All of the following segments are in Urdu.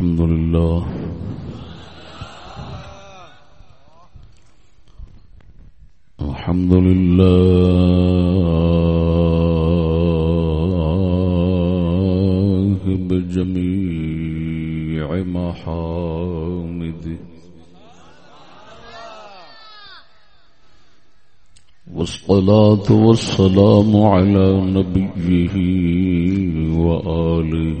الحمد لله. الحمد لله بجميع محامده والصلاة والسلام على نبيه وآله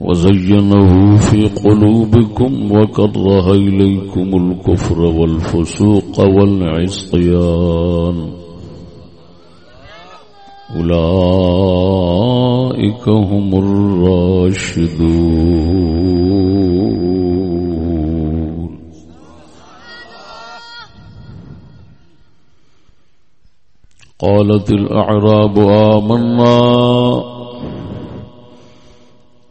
وزينه في قلوبكم وكره إليكم الكفر والفسوق والعصيان. أولئك هم الراشدون. قالت الأعراب آمنا.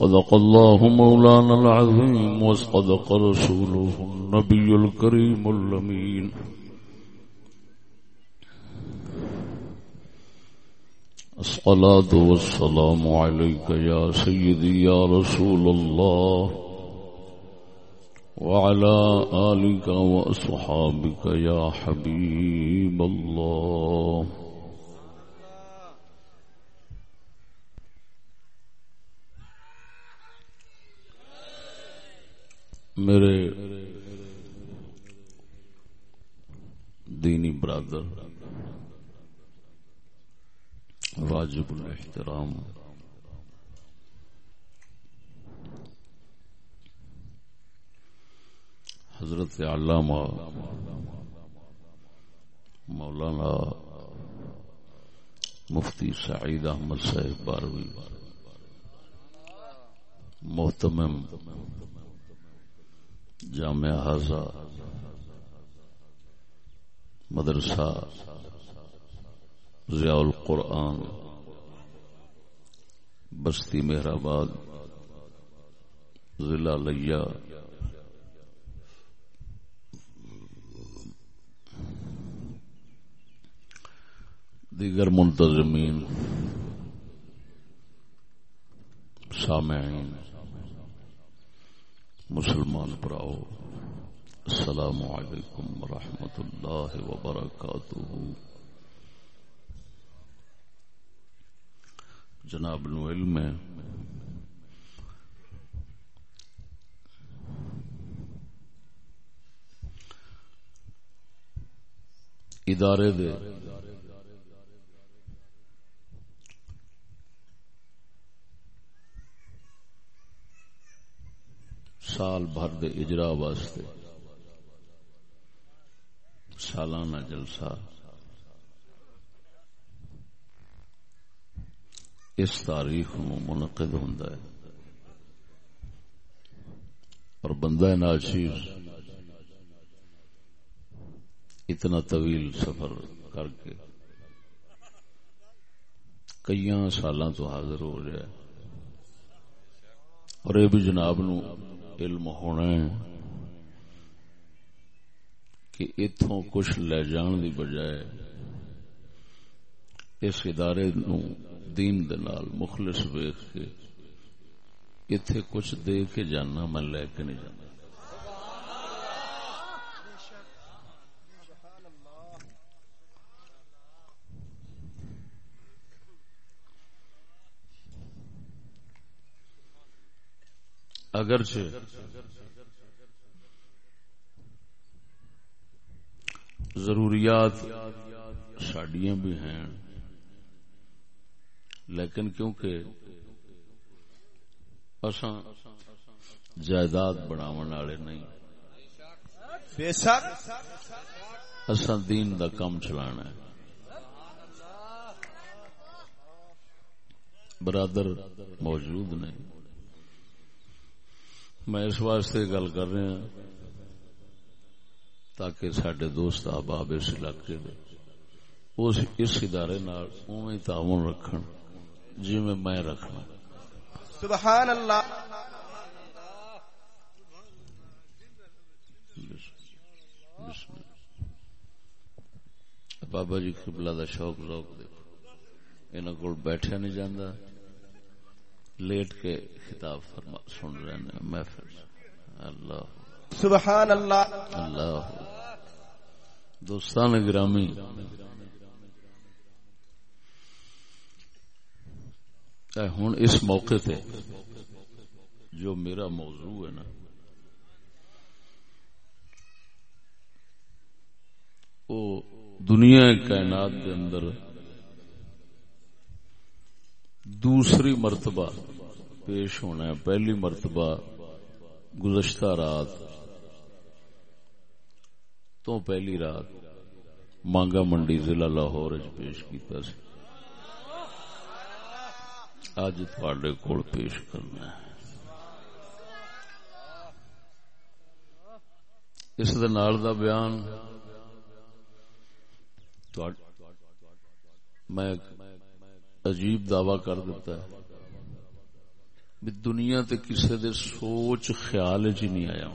صدق الله مولانا العظيم وصدق رسوله النبي الكريم اللمين الصلاة والسلام عليك يا سيدي يا رسول الله وعلى آلك وأصحابك يا حبيب الله. میرے دینی برادر واجب الاحترام حضرت علامہ مولانا مفتی سعید احمد صاحب باروی محتمم جامعہ حاضہ مدرسہ ضیاء القرآن بستی مہرآباد ضلع لیا دیگر منتظمین سامعین مسلمان پراؤ السلام علیکم ورحمۃ اللہ وبرکاتہ۔ جناب نو علم ہے۔ ادارے دے سال بھر دے اجرا واسطے۔ سالانہ جلسہ۔ اس تاریخ نو منعقد ہوں اور بندہ ناچیز اتنا طویل سفر کر کے۔ کئی سال تو حاضر ہو رہا ہے۔ اور یہ بھی جناب نو علم ہونا ہے کہ اتوں کچھ لے جان دی بجائے اس ادارے نو دین دنال مخلص ویخ کے اتے کچھ دے کے جانا میں لے کے نہیں جانا۔ اگرچہ۔ ضروریات ساڈیاں بھی ہیں لیکن کیونکہ اساں جائیداد بناو والے نہیں اساں دین دا کم چلانا ہے۔ برادر موجود نہیں میں اس واسطے گل کر رہا تاکہ سڈے دوست احباب اس علاقے دے اس ادارے تعاون رکھن جی میں میں رکھنا۔ سبحان اللہ بابا جی قبلہ دا شوق روک دیکھو۔ انہوں کو بیٹھا نہیں جانا لیٹ کے خطاب فرما سن رہے ہیں محفل. اللہ. سبحان اللہ. اللہ. دوستان گرامی. ہوں اس موقع تے جو میرا موضوع ہے نا وہ دنیا کائنات کے اندر دوسری مرتبہ پیش ہونا ہے۔ پہلی مرتبہ گزشتہ رات تو پہلی رات مانگا منڈی ضلع لاہور پیش کیتا سی۔ اج تھوڑے کول پیش کرنا ہے۔ اس دا بیان میں عجیب دعوی کر دیتا ہے۔ دنیا تے کسے دے سوچ خیال چ نہیں آیا۔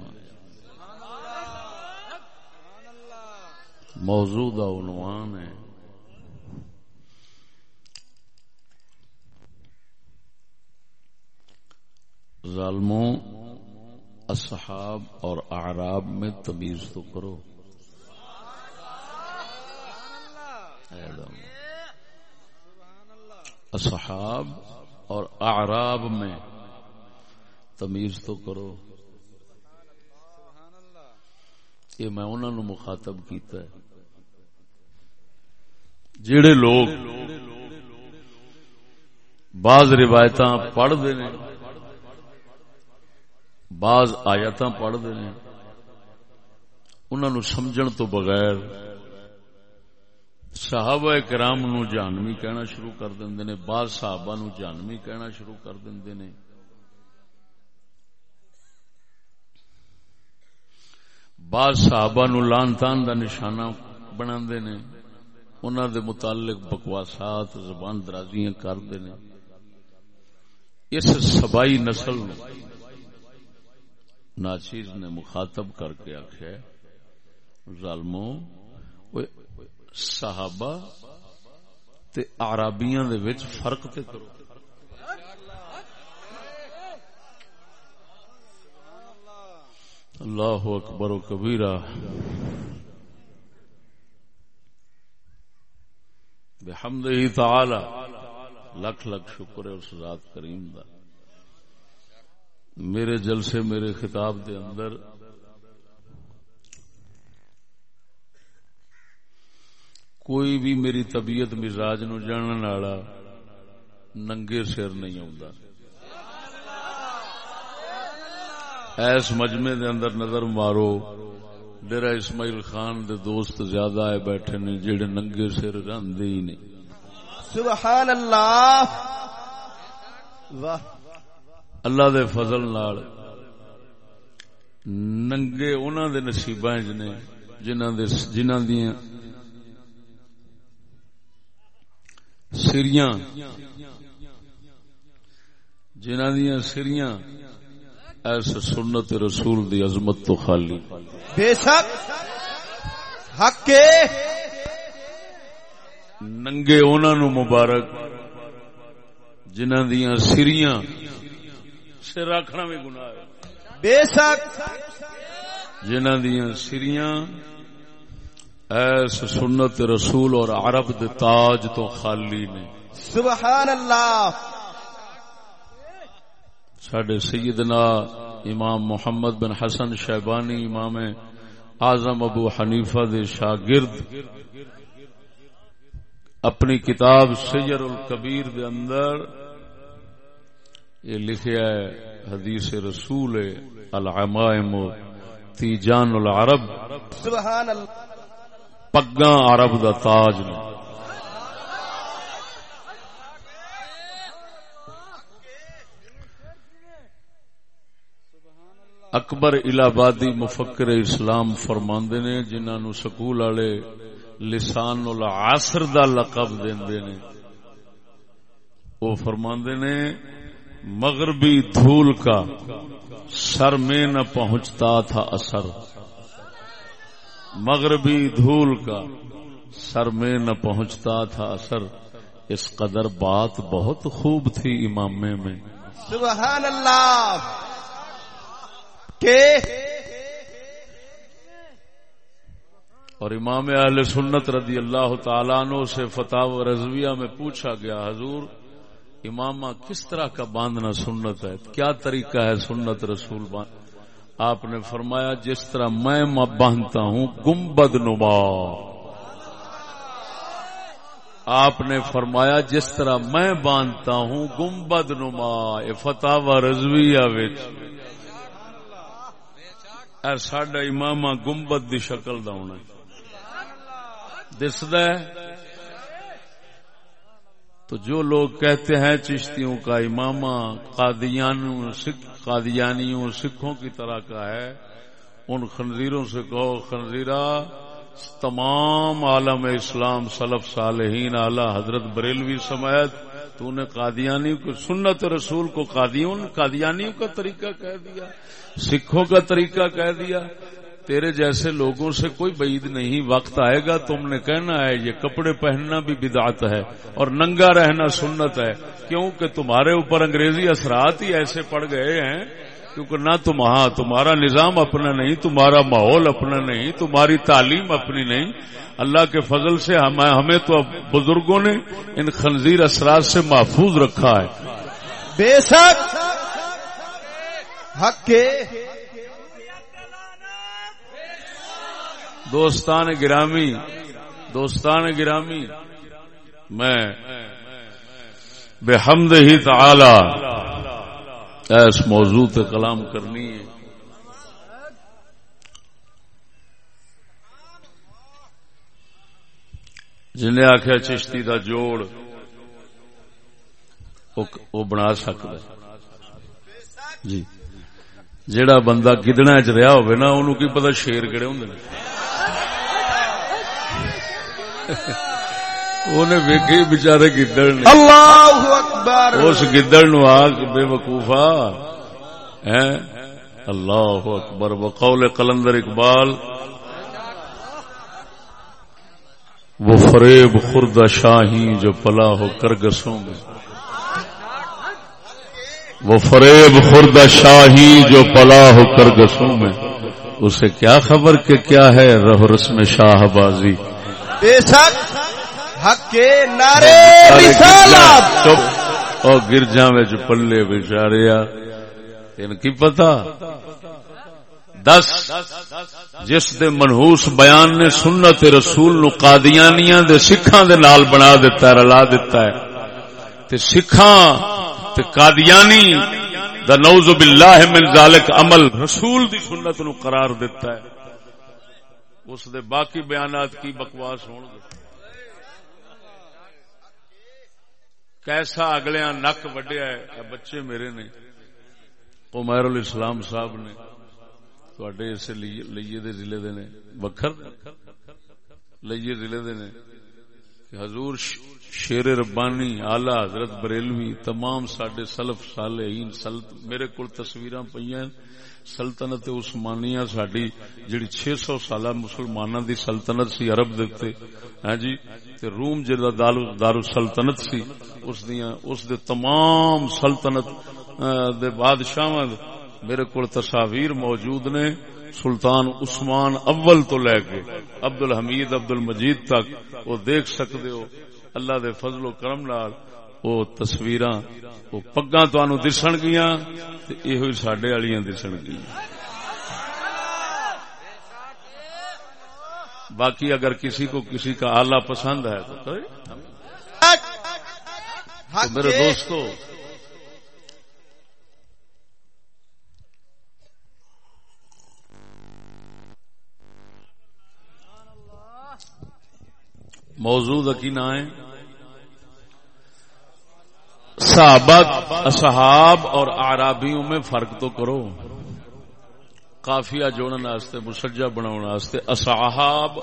موضوع دا عنوان ہے۔ ظالموں اصحاب اور اعراب میں تمیز تو کرو۔ اصحاب اور اعراب میں تمیز تو کرو۔ یہ میں انہوں نے مخاطب کیتا ہے۔ جڑے لوگ بعض روایت پڑھتے ہیں بعض آیات پڑھتے ہیں انہوں سمجھن تو بغیر صحابہ کرام نو جانوی کہنا شروع کر دیں نے، بعض صحابہ نو جانوی کہنا شروع کر دیں نے۔ بعض صحابہ نو لان تان دا نشانہ بنا نے۔ انہوں دے متعلق بکواسات، زبان درازیاں کر دے۔ نے اس سبائی نسل نو ناچیز نے مخاطب کر کے آخیا ظالموں صحابہ تے عربیاں دے وچ فرق تے کرو۔ اللہ اکبر و کبیرہ۔ بحمدہ تعالی۔ لکھ لکھ شکر ہے اس ذات کریم دا۔ میرے جلسے میرے خطاب دے اندر کوئی بھی میری طبیعت مزاج نو جانن والا ننگے سر نہیں ایس مجمع دے اندر نظر مارو ڈیرا اسماعیل خان دے دوست زیادہ آئے بیٹھے نے جڑے ننگے سر رہندے ہی نہیں سبحان اللہ واہ۔ اللہ دے فضل نال ننگے انہاں دے نصیباں وچ نے جنہاں دے جنہاں دیاں سریاں۔ جنہاں دیاں سریاں ایس سنت رسول دی عظمت تو خالی۔ بے شک حق کے۔ ننگے انہاں نو مبارک جنہاں دیاں سریاں۔ سر رکھنا بھی گناہ ہے۔ بے شک۔ جنہاں دیاں سریاں ایس سنت رسول اور عرب دے تاج تو خالی نے سبحان اللہ۔ سڈے سیدنا امام محمد بن حسن شیبانی امام اعظم ابو حنیفہ دے شاگرد اپنی کتاب سیر الکبیر دے اندر یہ لکھیا ہے حدیث رسول العمائم تیجان العرب۔ سبحان اللہ۔ پگاں عرب دا تاج نے۔ اکبر الہبادی مفکر اسلام فرماندے نے، جنہاں نو سکول والے لسان العصر دا لقب دیندے نے۔ وہ فرماندے نے، مغربی دھول کا سر میں نہ پہنچتا تھا اثر۔ مغربی دھول کا سر میں نہ پہنچتا تھا اثر۔ اس قدر بات بہت خوب تھی امامے میں۔ سبحان اللہ۔ کہ اور امام اہل سنت رضی اللہ تعالیٰ عنہ سے فتح رضویہ میں پوچھا گیا حضور امامہ کس طرح کا باندھنا سنت ہے؟ کیا طریقہ ہے سنت رسول باندھ آپ نے فرمایا جس طرح میں باندھتا ہوں گمبد نما۔ آپ نے فرمایا جس طرح میں باندھتا ہوں گمبد نما۔ یہ فتح رضویہ ساڈا امامہ گمبد دی شکل دا ہونا۔ دسد تو جو لوگ کہتے ہیں چشتیوں کا امامہ، قادیانوں، سکھ قادیانیوں سکھوں کی طرح کا ہے۔ ان خنزیروں سے کہو، خنزیرہ، تمام عالم اسلام سلف صالحین اعلی حضرت بریلوی سمیت، تو نے قادیانی کو سنت رسول کو قادیوں، قادیانیوں کا طریقہ کہہ دیا، سکھوں کا طریقہ کہہ دیا۔ تیرے جیسے لوگوں سے کوئی بعید نہیں، وقت آئے گا، تم نے کہنا ہے، یہ کپڑے پہننا بھی بدعت ہے اور ننگا رہنا سنت ہے۔ کیونکہ تمہارے اوپر انگریزی اثرات ہی ایسے پڑ گئے ہیں؟ کیونکہ نہ تم ہاں تمہارا نظام اپنا نہیں، تمہارا ماحول اپنا نہیں، تمہاری تعلیم اپنی نہیں۔ اللہ کے فضل سے ہمیں تو اب بزرگوں نے ان خنزیر اثرات سے محفوظ رکھا ہے۔ بے شک حق کے دوستان گرامی دوستان گرامی، میں بے حمد ہی تعالی ایس موضوع تے کلام کرنی ہے۔ جنہیں آخیا چشتی دا جوڑ وہ بنا سکتا جی۔ جیڑا بندہ گدڑا چ رہا ہوئے نا انہوں کی پتا شیر کہڑے ہوں ویکھی بچارے گدڑ نے۔ اللہ اکبر۔ اس گدڑ نو آگ بے وقوفا اللہ اکبر۔ وقول قلندر اقبال۔ وہ فریب خردہ شاہی جو پلا ہو کرگسوں میں۔ وہ فریب خردہ شاہی جو پلا ہو کرگسوں میں۔ اسے کیا خبر کہ کیا ہے رہ رسم شاہ بازی۔ بے شک حق کے نعرے رسالت. چپ اور گرجا جو پلے بچاریا ان کی پتا دس جس دے منہوس بیان نے سنت رسول نو قادیانیاں دے سکھاں دے نال بنا دیتا ہے رلا دیتا ہے۔ تے سکھاں تے قادیانی دا نوز باللہ من ذالک عمل رسول دی سنت نو قرار دیتا ہے۔ اس دے باقی بیانات کی بکواس ہون گے۔ کیسا اگلے نک وڈیا ہے۔ بچے میرے نے عمیر الاسلام صاحب نے تھوڑے اسے لئیے دے ضلع دے نے۔ وکھر لئیے ضلع دے نے۔ حضور شیر ربانی آلہ حضرت بریلوی، تمام سڈے سلف صالحین میرے کو تصویر پہ سلطنت عثمانیہ ساری جڑی چھ سو سالہ مسلمانوں دی سلطنت سی عرب دیتے ہاں جی؟ تے روم جا دار سلطنت سی، اس دیا اس دے تمام سلطنت دے بادشاہ میرے کو تصاویر موجود نے سلطان عثمان اول تو لے کے۔ عبد الحمید عبد المجید تک۔ وہ دیکھ سکتے ہو۔ اللہ دے فضل و کرم نال وہ تصویر وہ پگا تہن دسن گیا یہ سڈے والی دسن گیا باقی اگر کسی کو کسی کا آلہ پسند ہے تو میرے دوستو موضوع کی نہ ہے صحاب اور آرابیوں میں فرق تو کرو۔ کافیا جوڑنے واسطے مسجا بنا اصحاب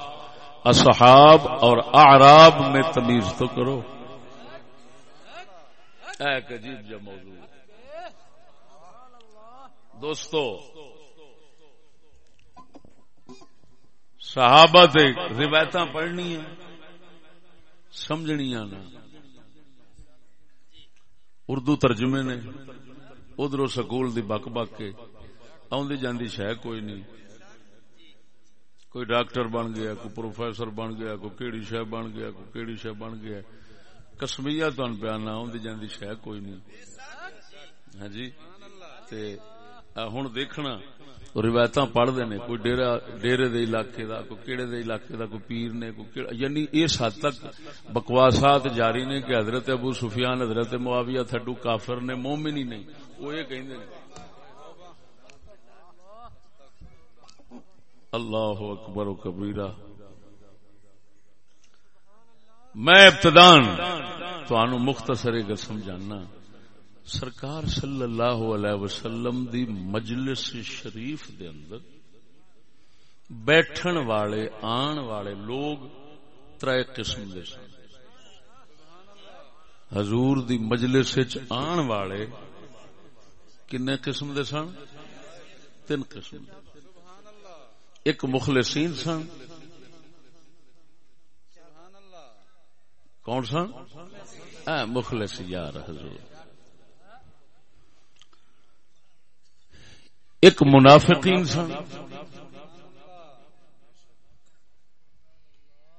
اصحاب اور آراب میں تمیز تو کرو۔ ایک عجیب جا موضوع۔ دوستو، صحابہ روایت پڑھنی ہیں سمجھنیا نا اردو ترجمے نے ادھر سکول دی بک بک کے آدھی جاندی شہ کوئی نہیں۔ کوئی ڈاکٹر بن گیا، کوئی پروفیسر بن گیا، کوئی کیڑی شہ بن گیا، کوئی کیڑی شہ بن گیا۔ کسمیا تن پیانا آدھی جاندی شہ کوئی نہیں۔ ہاں جی؟ ہوں دیکھنا روایت پڑھتے نے کوئی ڈیرے دے علاقے دا، کوئی کیڑے دے علاقے دا، کوئی پیر نے، کوئی یعنی اس حد تک بکواسات جاری نے کہ حضرت ابو سفیان، حضرت معاویہ تھڈو کافر نے، مومن ہی نہیں۔ وہ یہ کہیں اللہ اکبر و کبیرہ۔ میں ابتدان تو مختصر گل سمجھانا سرکار صلی اللہ علیہ وسلم دی مجلس شریف دے اندر بیٹھن والے، آن والے لوگ تر قسم دے سن۔ حضور دی مجلس آن والے کنے قسم دے سن؟ تین قسم دے۔ ایک مخلصین سن۔ کون سن؟ مخلص یار حضور۔ ایک منافقین سن۔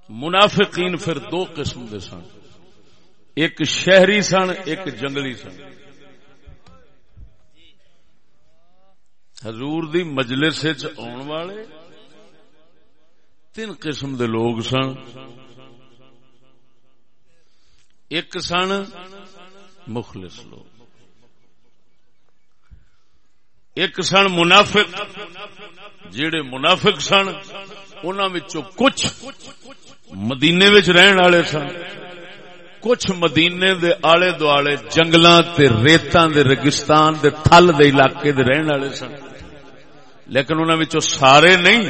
منافقین پھر دو قسم دے سن۔ ایک شہری سن، ایک جنگلی سن۔ حضور دی مجلس آن والے تین قسم دے لوگ سن۔ ایک سن مخلص لوگ۔ ایک سن منافق جڑے منافق سن ان کچھ مدینے رہن والے سن۔ کچھ مدینے دے آلے دوالے جنگلاں تے ریتاں دے رگستان دے تھل دے علاقے دے رہن والے سن۔ لیکن انہوں سارے نہیں۔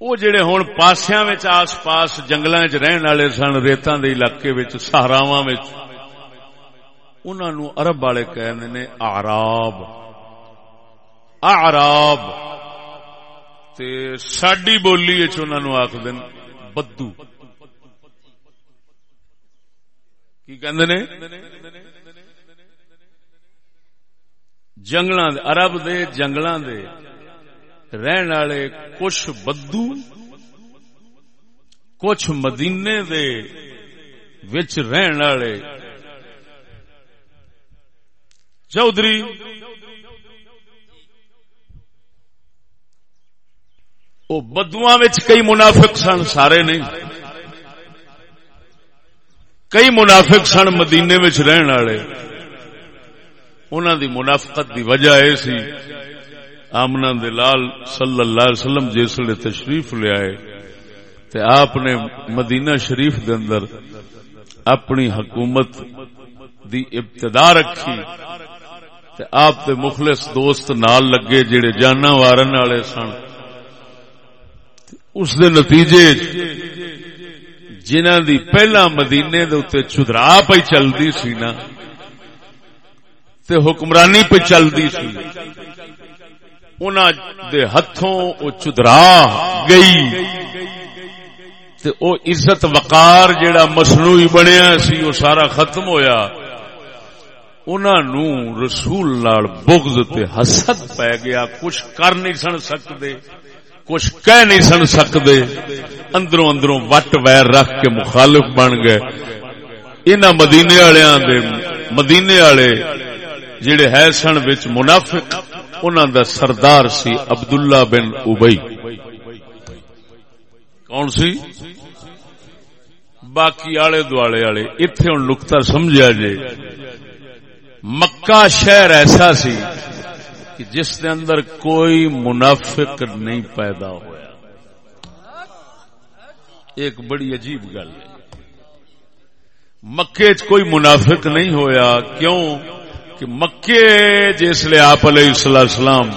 وہ جڑے ہوں پاسیا آس پاس جنگل چ رہن والے سن، ریتاں دے علاقے سہاراواں انہوں ارب والے کہنے نے آراب آراب ساڈی بولی آخ دن بدو۔ کی کہ جنگل ارب دے جنگل دے رہن والے کچھ بدو، کچھ مدینے دے وچ رہن والے چودھری۔ وہ بدوا کئی منافق سن، سارے نہیں۔ کئی منافق سن مدینے رہن والے۔ انہوں دی منافقت دی وجہ اے سی آمنا دلال صلی اللہ علیہ وسلم جس تشریف لے آئے۔ تے آپ نے مدینہ شریف دے اندر اپنی حکومت دی ابتدا رکھی۔ تے آپ دے مخلص دوست نال لگے جڑے جانا وارن والے سن۔ اس دے نتیجے جنہ دی پہلا مدینے دے چدرا پی چلتی سی نا، تے حکمرانی پہ چلتی سی۔ دے ہتھوں او چدرا گئی۔ تے او عزت وقار جیڑا مصنوعی بنیا سی وہ سارا ختم ہویا۔ انہوں رسول نال بغض تے حسد پی گیا، کچھ کر نہیں سن سکتے، کچھ کہہ نہیں سن سکتے، اندروں اندروں وٹ ویر رکھ کے مخالف بن گئے۔ ان مدینے والے مدینے والے جڑے ہے سن بچ منافق انہوں دا سردار سی عبداللہ بن ابئی۔ کون سی؟ باقی آلے دوالے والے اتنے ہوں نکتا سمجھا جے مکہ شہر ایسا سی کہ جس کے اندر کوئی منافق نہیں پیدا ہوا ایک بڑی عجیب گل ہے۔ مکے چ کوئی منافق نہیں ہویا، کیوں؟ کہ مکے جس لیے آپ علیہ السلام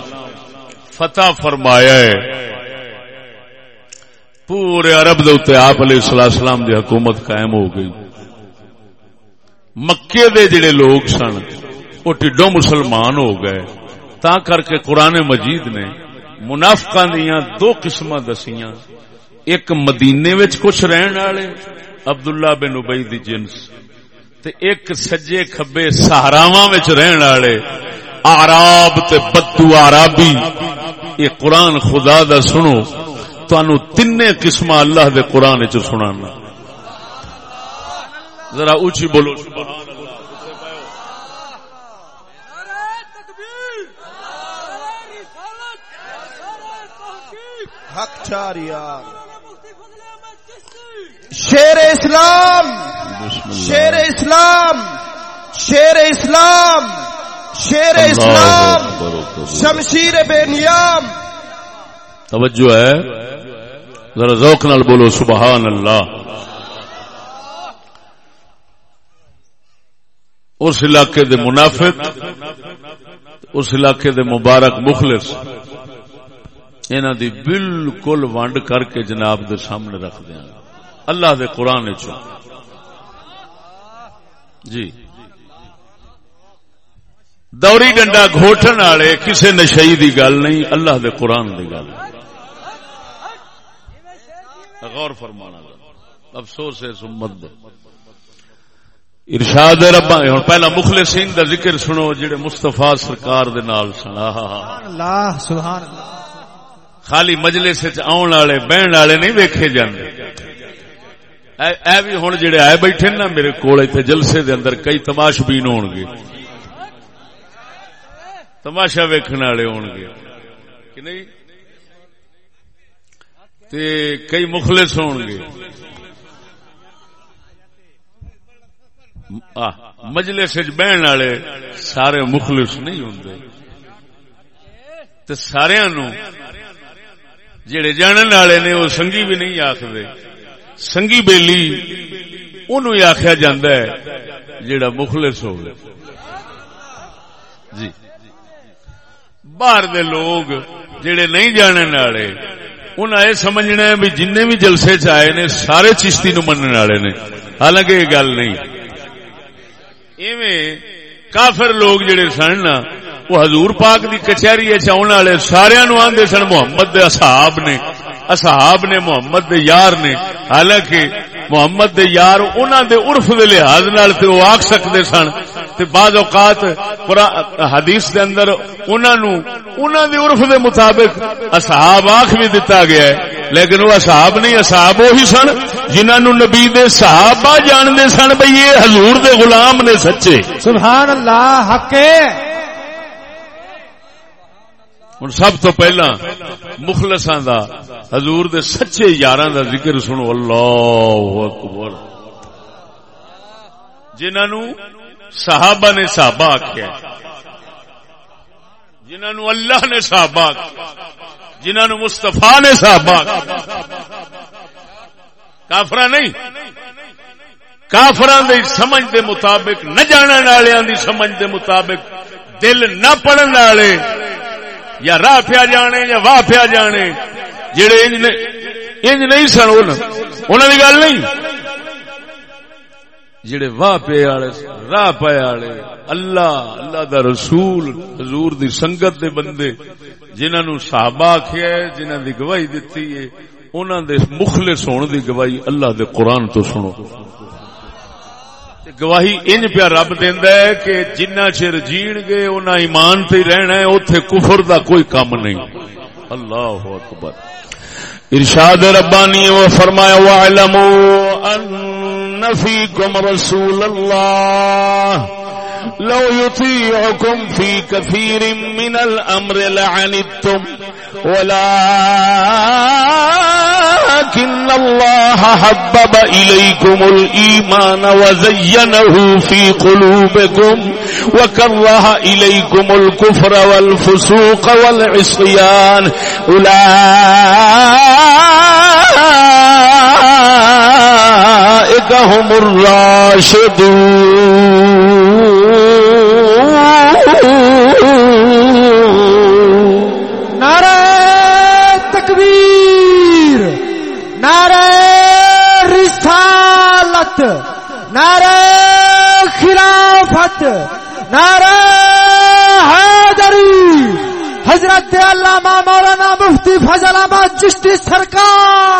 فتح فرمایا ہے، پورے عرب دے آپ علیہ السلام دی حکومت قائم ہو گئی۔ مکے دے جڑے لوگ سن، وہ ٹڈو مسلمان ہو گئے۔ تا کر کے قرآن مجید نے منافقا دیا دو قسم دسیاں۔ ایک مدینے وچ کچھ رہن والے، عبداللہ بن ابئی دی جنس۔ تے ایک سجے کھبے سہاراواں وچ رہن والے آراب تے بدو آرابی یہ قرآن خدا دا سنو تانو تین قسم اللہ دے قرآن چ سنانا۔ ذرا اونچی بولو۔ سبحان شیر اسلام شیر اسلام شیر اسلام شیر اسلام شمشیر بے نیام۔ توجہ ہے۔ ذرا ذوق نال بولو سبحان اللہ۔ اس علاقے دے منافق، اس علاقے دے مبارک مخلص انہ دی بالکل ونڈ کر کے جناب دے سامنے رکھ دیا۔ اللہ دے قرآن چ جی۔ دوری ڈنڈا گھوٹن والے کسی نشئی دی گل نہیں، اللہ دے قرآن دی گل۔ غور فرمانا۔ افسوس ہے سمت دے۔ ارشاد ربا ہوں پہلا سنگھ دا ذکر سنو جڑے مستفا سرکار دے نال سنا۔ اللہ سبحان اللہ۔ خالی مجلس آن والے بہن والے نہیں ویکھے جاندے۔ اے بھی ہوں جڑے آئے بیٹھے نا میرے کول اتنے جلسے دے اندر کئی تماش بین ہون گے۔ تماشا ویکھن والے ہون گے۔ کہ نہیں؟ تے کئی مخلص ہون گے۔ مجلس بہن والے سارے مخلص نہیں ہوں سارا نو جڑے جانن والے نے وہ سنگھی بھی نہیں آخر سنگھی بیلی ان آخیا جا جڑا مخلص ہو جی۔ باہر دے لوگ جڑے نہیں جانن والے انہیں یہ سمجھنا ہے بھی جن بھی جلسے چائے نے، سارے چشتی نو من والے نے۔ حالانکہ یہ گل نہیں۔ ایویں کافر لوگ جڑے سن نا، وہ حضور پاک دی کچہری چاؤن والے سارا نو آدھے سن، محمد دے اصحاب نے اصحاب نے، محمد دے یار نے۔ حالانکہ محمد دے یار انہوں دے عرف دے لحاظ نال تے وہ آکھ سکتے سن۔ تے بعض اوقات حدیث دے اندر انہوں نو دے عرف دے مطابق اصحاب آکھ بھی دتا گیا ہے۔ لیکن وہ اصحاب نہیں اصحاب وہی سن جنہوں نو نبی دے صحابہ جان دے سن بھئی یہ حضور دے غلام نے سچے۔ سبحان اللہ حق ہوں سب تو پہلا مخلصاں دا حضور دے سچے یاراں دا ذکر سنو اللہ اکبر۔ جنہوں صحابہ نے صحابہ آخیا جنہوں اللہ نے صحابہ جنہوں مستفا نے صحابہ کافر نہیں کافران دی سمجھ دے مطابق، نہ جاننے والوں دی سمجھ دے مطابق، دل نہ پڑھن والے، یا راہ پیا جانے یا واہ پیا جانے، جڑے انج نہیں سن انہوں کی گل نہیں۔ جڑے واہ پے والے راہ پے والے اللہ اللہ دا رسول، حضور دی سنگت دے بندے۔ جنہاں نو صحابہ آکھیا ہے، جنہاں دی گواہی دتی ہے، انہاں دے مخلص ہون دی گواہی اللہ دے قرآن تو سنو۔ گواہی ان پیا رب دیندا ہے کہ جنہ چر جین گے انہاں ایمان تے رہنا ہے، اوتھے کفر دا کوئی کام نہیں۔ اللہ اکبر۔ ارشاد ربانی و فرمایا وعلموا ان فیکم رسول اللہ لو يطيعكم في كثير من الأمر لعنتم. ولكن الله حبب إليكم الإيمان وزينه في قلوبكم وكره إليكم الكفر والفسوق والعصيان. أولئك هم الراشدون. نعرہ تکبیر، نعرہ رسالت، نعرہ خلافت، نعرہ حیدری حضرت علامہ مولانا مفتی فضل احمد چشتی سرکار۔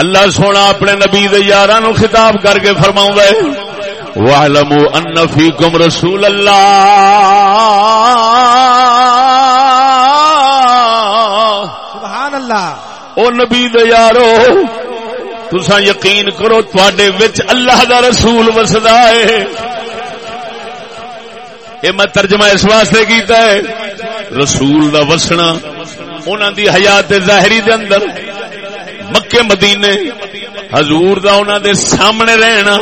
اللہ سونا اپنے نبی یاراں نو خطاب کر کے فرماؤں گے وَاعْلَمُوا أَنَّ فِيكُمْ رَسُولَ اللَّهِ۔ سبحان اللہ۔ او نبی دے یارو تسا یقین کرو تواڈے وچ اللہ دا رسول وسدا ہے۔ اے میں ترجمہ اس واسطے کیتا ہے رسول دا وسنا انہاں دی حیات ظاہری دے اندر۔ مکے مدینے۔ حضور دا انہاں دے سامنے رہنا۔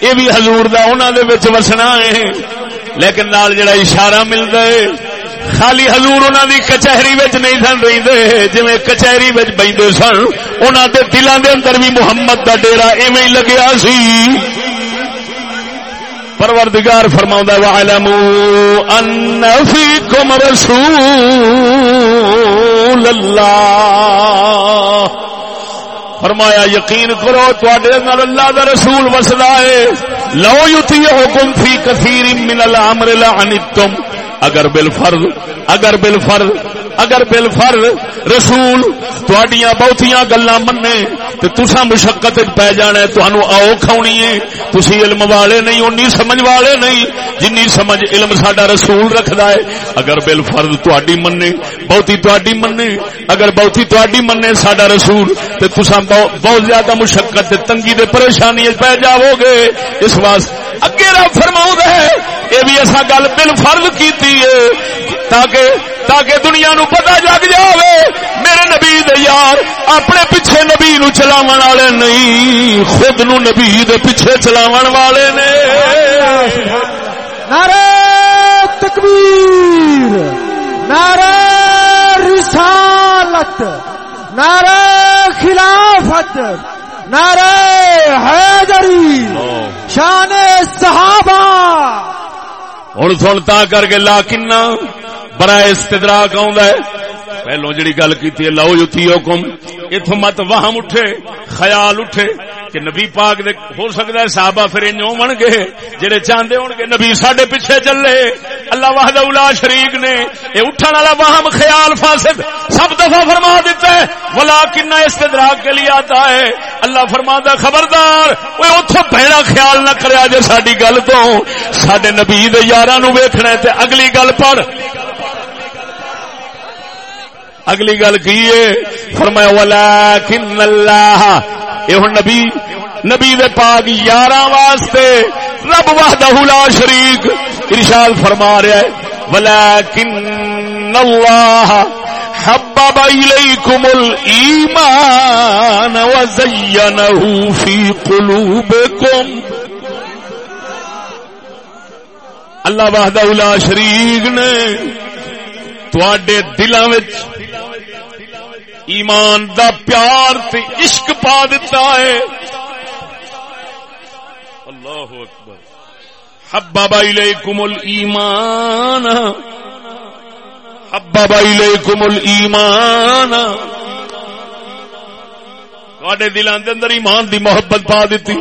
یہ بھی حضور دا انہاں دے وچ وسنا ہے۔ لیکن نال جڑا اشارہ ملدا ہے، خالی حضور انہاں دی کچہری وچ نہیں سن رہندے جویں کچہری وچ بیندے سن، انہاں دے دلاں دے اندر بھی محمد دا ڈیرا ایویں لگیا سی۔ پروردگار فرماؤں ہے، وَعَلَمُوا أَنَّ فِيكُمْ رَسُولَ اللَّهِ۔ فرمایا، یقین کرو تے اللہ دا رسول وسدا ہے. لو یطیعکم فی کثیر من الامر لعنتم. اگر بالفرض اگر بالفرض اگر بالفرض رسول تواڈیاں بہتیاں گلاں مننے تے تساں مشقت وچ پے جانا ہے تانوں آو ہے۔ تسی علم والے نہیں، اونی سمجھ والے نہیں۔ جنی سمجھ علم ساڈا رسول رکھدا ہے، اگر بالفرض تواڈی مننے، بہتی تواڈی مننے۔ اگر بہتی تواڈی مننے ساڈا رسول، تے تساں بہت زیادہ مشقت تے تنگی دے پریشانی وچ پے جاؤ گے۔ اس واسطے اگے رب فرماؤں ہے یہ بھی ایسا گل بل فرض کیتی ہے، تاکہ تاکہ دنیا نو پتہ جگ جاوے میرے نبی دے یار اپنے پیچھے نبی نو چلاون والے نہیں خود نو نبی دے پیچھے چلاون والے نے۔ نعرہ تکبیر نعرہ رسالت نعرہ خلافت نعرہ حیدری شان صحابہ۔ ہوں سنتا کر کے لا کنا بڑا استدراک آ پہلو جڑی گل کی لو یوتی حکم۔ اتو مت وہم اٹھے، خیال اٹھے کہ نبی پاک دے ہو سکتا ہے، صحابہ پھر ان ہون گے جڑے چاہتے ہون گے، نبی سڈے پیچھے چلے۔ اللہ واہد الا شریک نے۔ یہ اٹھن والا وہم خیال فاسد سب دفعہ فرما دیتا ہے۔ ولا کنا استدراک کے لیے آتا ہے۔ اللہ فرما دا خبردار۔ وہ اتو بہنا خیال نہ کریا جے ساری گل تو۔ سڈے نبی یار ویخنا تے اگلی گل پڑھ۔ اگلی گل کی فرمایا ولا کن اللہ یہ نبی نبی دے پاک یار واسطے رب وحدہ لا شریک ارشاد فرما رہا ہے۔ ولا کن اللہ حبب الیکم الایمان وزینه فی قلوبکم اللہ وحدہ الا شریک نے تواڈے دلاں وچ ایمان دا پیار تے عشق پا دیتا ہے۔ اللہ اکبر۔ حبب الیکم الایمان۔ حبب الیکم الایمان۔ تواڈے دلاں دے اندر ایمان دی محبت پا دیتی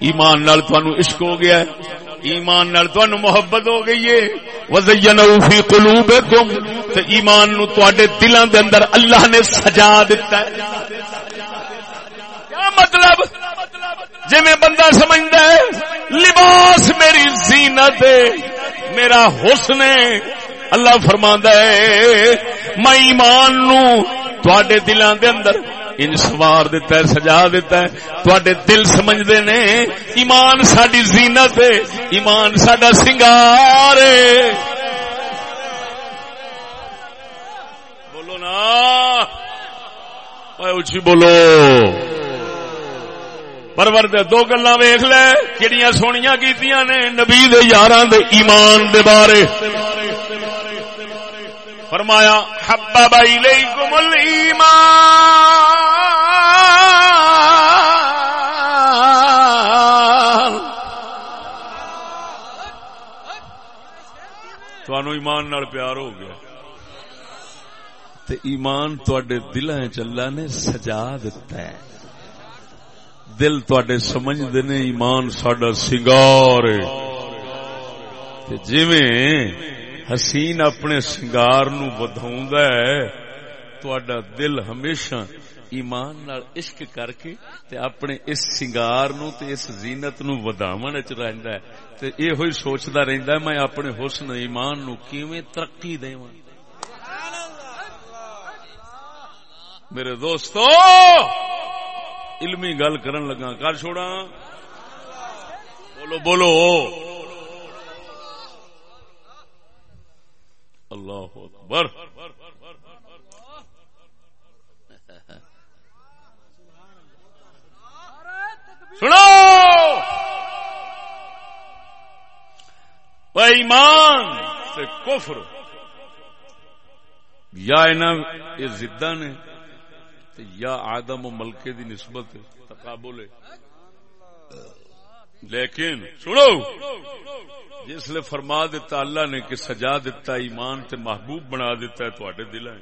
ایمان نال عشق ہو گیا ہے۔ ایمان نال تانوں محبت ہو گئی ہے۔ وزینہ فی قلوبکم تے ایمان نو تواڈے دلاں دے اندر اللہ نے سجا دیتا ہے۔ کیا مطلب؟ جی میں بندہ سمجھتا ہے، لباس میری زینت ہے، میرا حسن ہے۔ اللہ فرماندا ہے، میں ایمان نو تواڈے دلاں دے اندر ان سوار دیتا ہے، سجا دیتا ہے۔ تواڈے دل سمجھدے نے، ایمان ساڈی زینت ہے، ایمان ساڈا سنگار ہے۔ بولو نا۔ اے اچھی بولو۔ پرور دے دو گلا ویخ لے کہڑیاں سونیاں کیتیاں نے، نبی دے یاراں دے ایمان دے بارے۔ فرمایا، حبب الیکم الایمان تانوں ایمان نال پیار ہو گیا۔ تے ایمان تواڈے دلاں وچ اللہ نے سجا دتا ہے۔ دل تواڈے سمجھدے نے، ایمان ساڈا سنگار تے جویں حسین اپنے سنگار نو ودھاوندا ہے، تواڈا دل ہمیشہ ایمان نال عشق کر کے تے اپنے اس سنگار نو تے اس زینت نو وداون وچ رہندا ہے۔ تے اے ہوئی سوچدا رہندا ہے، میں اپنے حسن ایمان نو کیویں ترقی دیواں؟ میرے دوستو، علمی گل کرن لگا کر چھوڑا بولو بولو۔ اللہ اکبر۔ سنو! ایمان سے کفر۔ یا یہ زدہ نے یا آدم و ملکے دی نسبت تقابل ہے۔ لیکن سنو، جس لیے فرما دیتا، اللہ نے کہ سجا دیتا، ایمان تے محبوب بنا دیتا ہے، تواڈے دلاں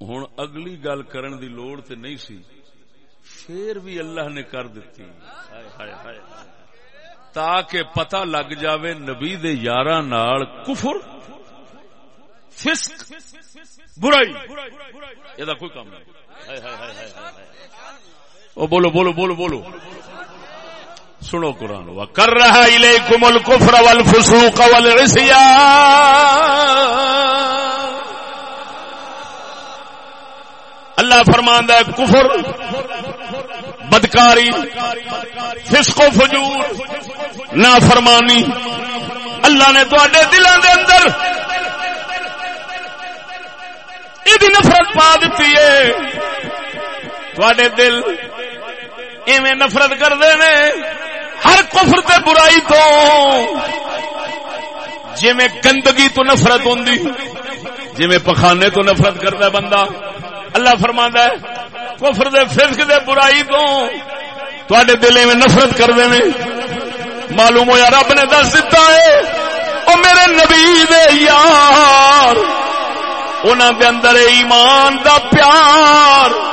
ہن اگلی گل کرن دی لوڑ تے نہیں سی۔ پھر بھی اللہ نے کر دیتی۔ تاکہ پتہ لگ جاوے، نبی دے یاراں نال کفر، فسق، برائی۔ یہ کوئی کام نہیں۔ او بولو بولو بولو بولو۔ سنو قرآن. و کر رہا الیکم الکفر والفسوق والعصیان اللہ فرماندا ہے، کفر، بدکاری، فسق و فجور، نافرمانی، اللہ نے تواڈے دلاں دے اندر یہ نفرت پا دیتی ہے۔ تھوڑے دل ایویں نفرت کرتے نے ہر کفر تے برائی تو جی میں گندگی تو نفرت ہوں جی میں پخانے تو نفرت کرتا ہے بندہ۔ اللہ فرما ہے، کفر دے فسق دے برائی تو تھوڑے دل میں نفرت کرتے ہیں معلوم ہوا رب نے دس دیتا ہے وہ میرے نبی دے یار انہوں دے اندر ایمان دا پیار۔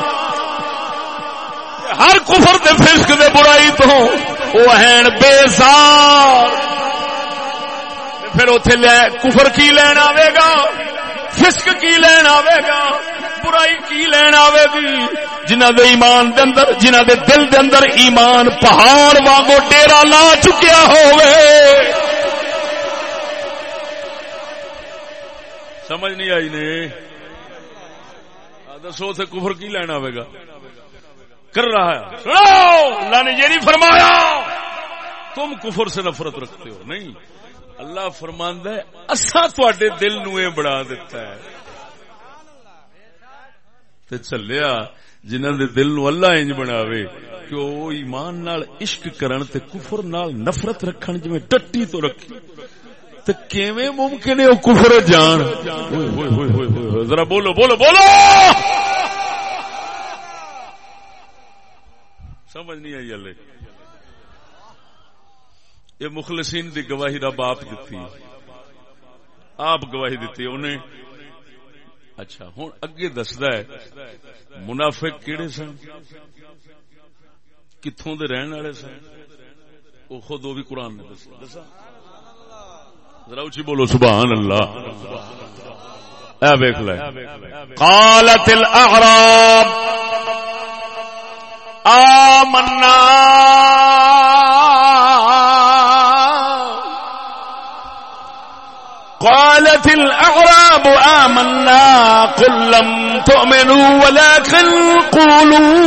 ہر کفر دے فسق دے برائی تو وہ ہیں بےزار پھر اتے لے کفر کی لین آئے گا؟ فسق کی لین آئے گا؟ برائی کی لین آئے گی؟ جنہ دے ایمان دے اندر، جنہ دے دل دے اندر ایمان پہاڑ وانگو ڈیرا لا چکیا ہوئے سمجھ نہیں آئی نے؟ دسو اتنے کفر کی لینا آئے گا۔ کر رہا ہے۔ سنو اللہ نے یہ نہیں فرمایا۔ تم کفر سے نفرت رکھتے ہو، نہیں۔ اللہ فرماند ہے اصا تے دل نو بڑھا دیتا ہے۔ تے چلیا جنہوں دے دل نو اللہ انج بناوے، کہ وہ ایمان نال عشق کرن تے کفر نال نفرت رکھن، جویں ٹٹی تو رکھی۔ تے کیویں ممکن ہے او کفر جان؟ ہوئے ہوئے ہوئے ہوئے ذرا بولو بولو بولو! سمجھ نہیں آئی ہلے۔ یہ مخلصین دی گواہی رب آپ دیتی آپ گواہی دیتی انہیں اچھا ہوں اگے دسدا ہے، منافق کیڑے سن؟ کتوں دے رہن والے سن؟ وہ خود وہ بھی قرآن نے دسا۔ ذرا اچھی بولو، سبحان اللہ۔ اے ویکھ لے۔ قالت الاعراب آمنا. قالت الأعراب آمنا. قل لم تؤمنوا ولكن قولوا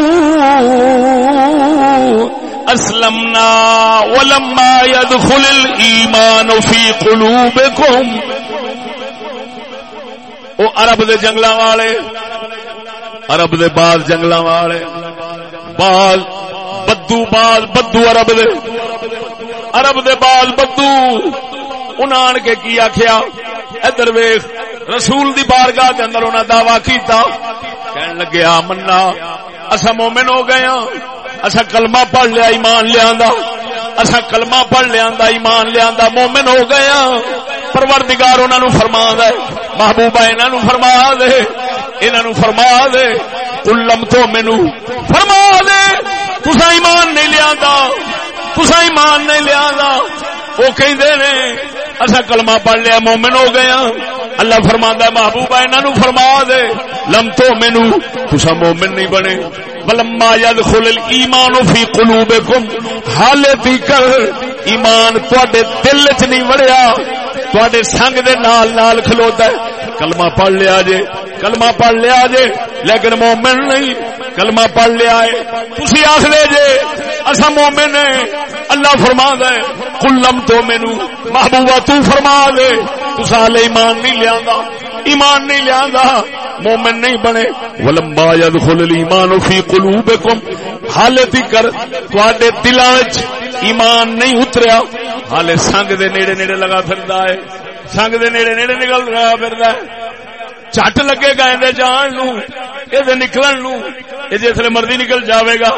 أسلمنا ولما يدخل الإيمان في قلوبكم. او عرب دے جنگلاں والے، عرب دے بعد جنگلاں والے بعد بدو بعد بدو عرب دے۔ عرب دے بعد بدو۔ انہاں کے کی آخیا ادھر ویخ رسول دی بارگاہ کے اندر انہاں دعویٰ کیتا۔ کہن لگے آ منا۔ اسا مومن ہو گئے ہاں۔ اسا کلمہ پڑھ لیا، ایمان لیا اسا کلمہ پڑھ لیا ایمان لیا مومن ہو گئے ہاں۔ پروردگار انہاں نو فرما دے محبوبہ انہاں نو فرما دے انہاں نو فرما دے کلم تو مینو فرما دے تسا ایمان نہیں لیا تسا ایمان نہیں لیا وہ کہ اصا کلمہ پڑھ لیا، مومن ہو گیا ہاں۔ اللہ فرما محبوبہ انہوں فرما دے۔ لم تو مینو تسا مومن نہیں بنے۔ ولما ید خل ایمان فی قلوبکم۔ حالے تی کر ایمان تے دل چ نہیں وڑیا تے سنگ دے نال نال کھلوتا ہے۔ کلمہ پڑھ لیا جے، کلمہ پڑھ لیا جے، لیکن مومن نہیں، کلمہ پڑھ لیا ہے۔ تھی آخ لے جے اصا مومن ہے اللہ فرما دے کلم تو مینو محبوبہ تو فرما دے۔ تسال ایمان نہیں لیا ایمان نہیں لیا مومن نہیں بنے۔ ولمبا ید خل ایمان فی قلوبکم، حالے کر تے دلان ایمان نہیں اتریا۔ حالے سنگ دے نیڑے نیڑے لگا پھردا ہے۔ سنگ دے نیڑے نیڑے نکل رہا پھردا چٹ لگے گا اندر جان نو یہ نکلن نو یہ جسے مرضی نکل جاوے گا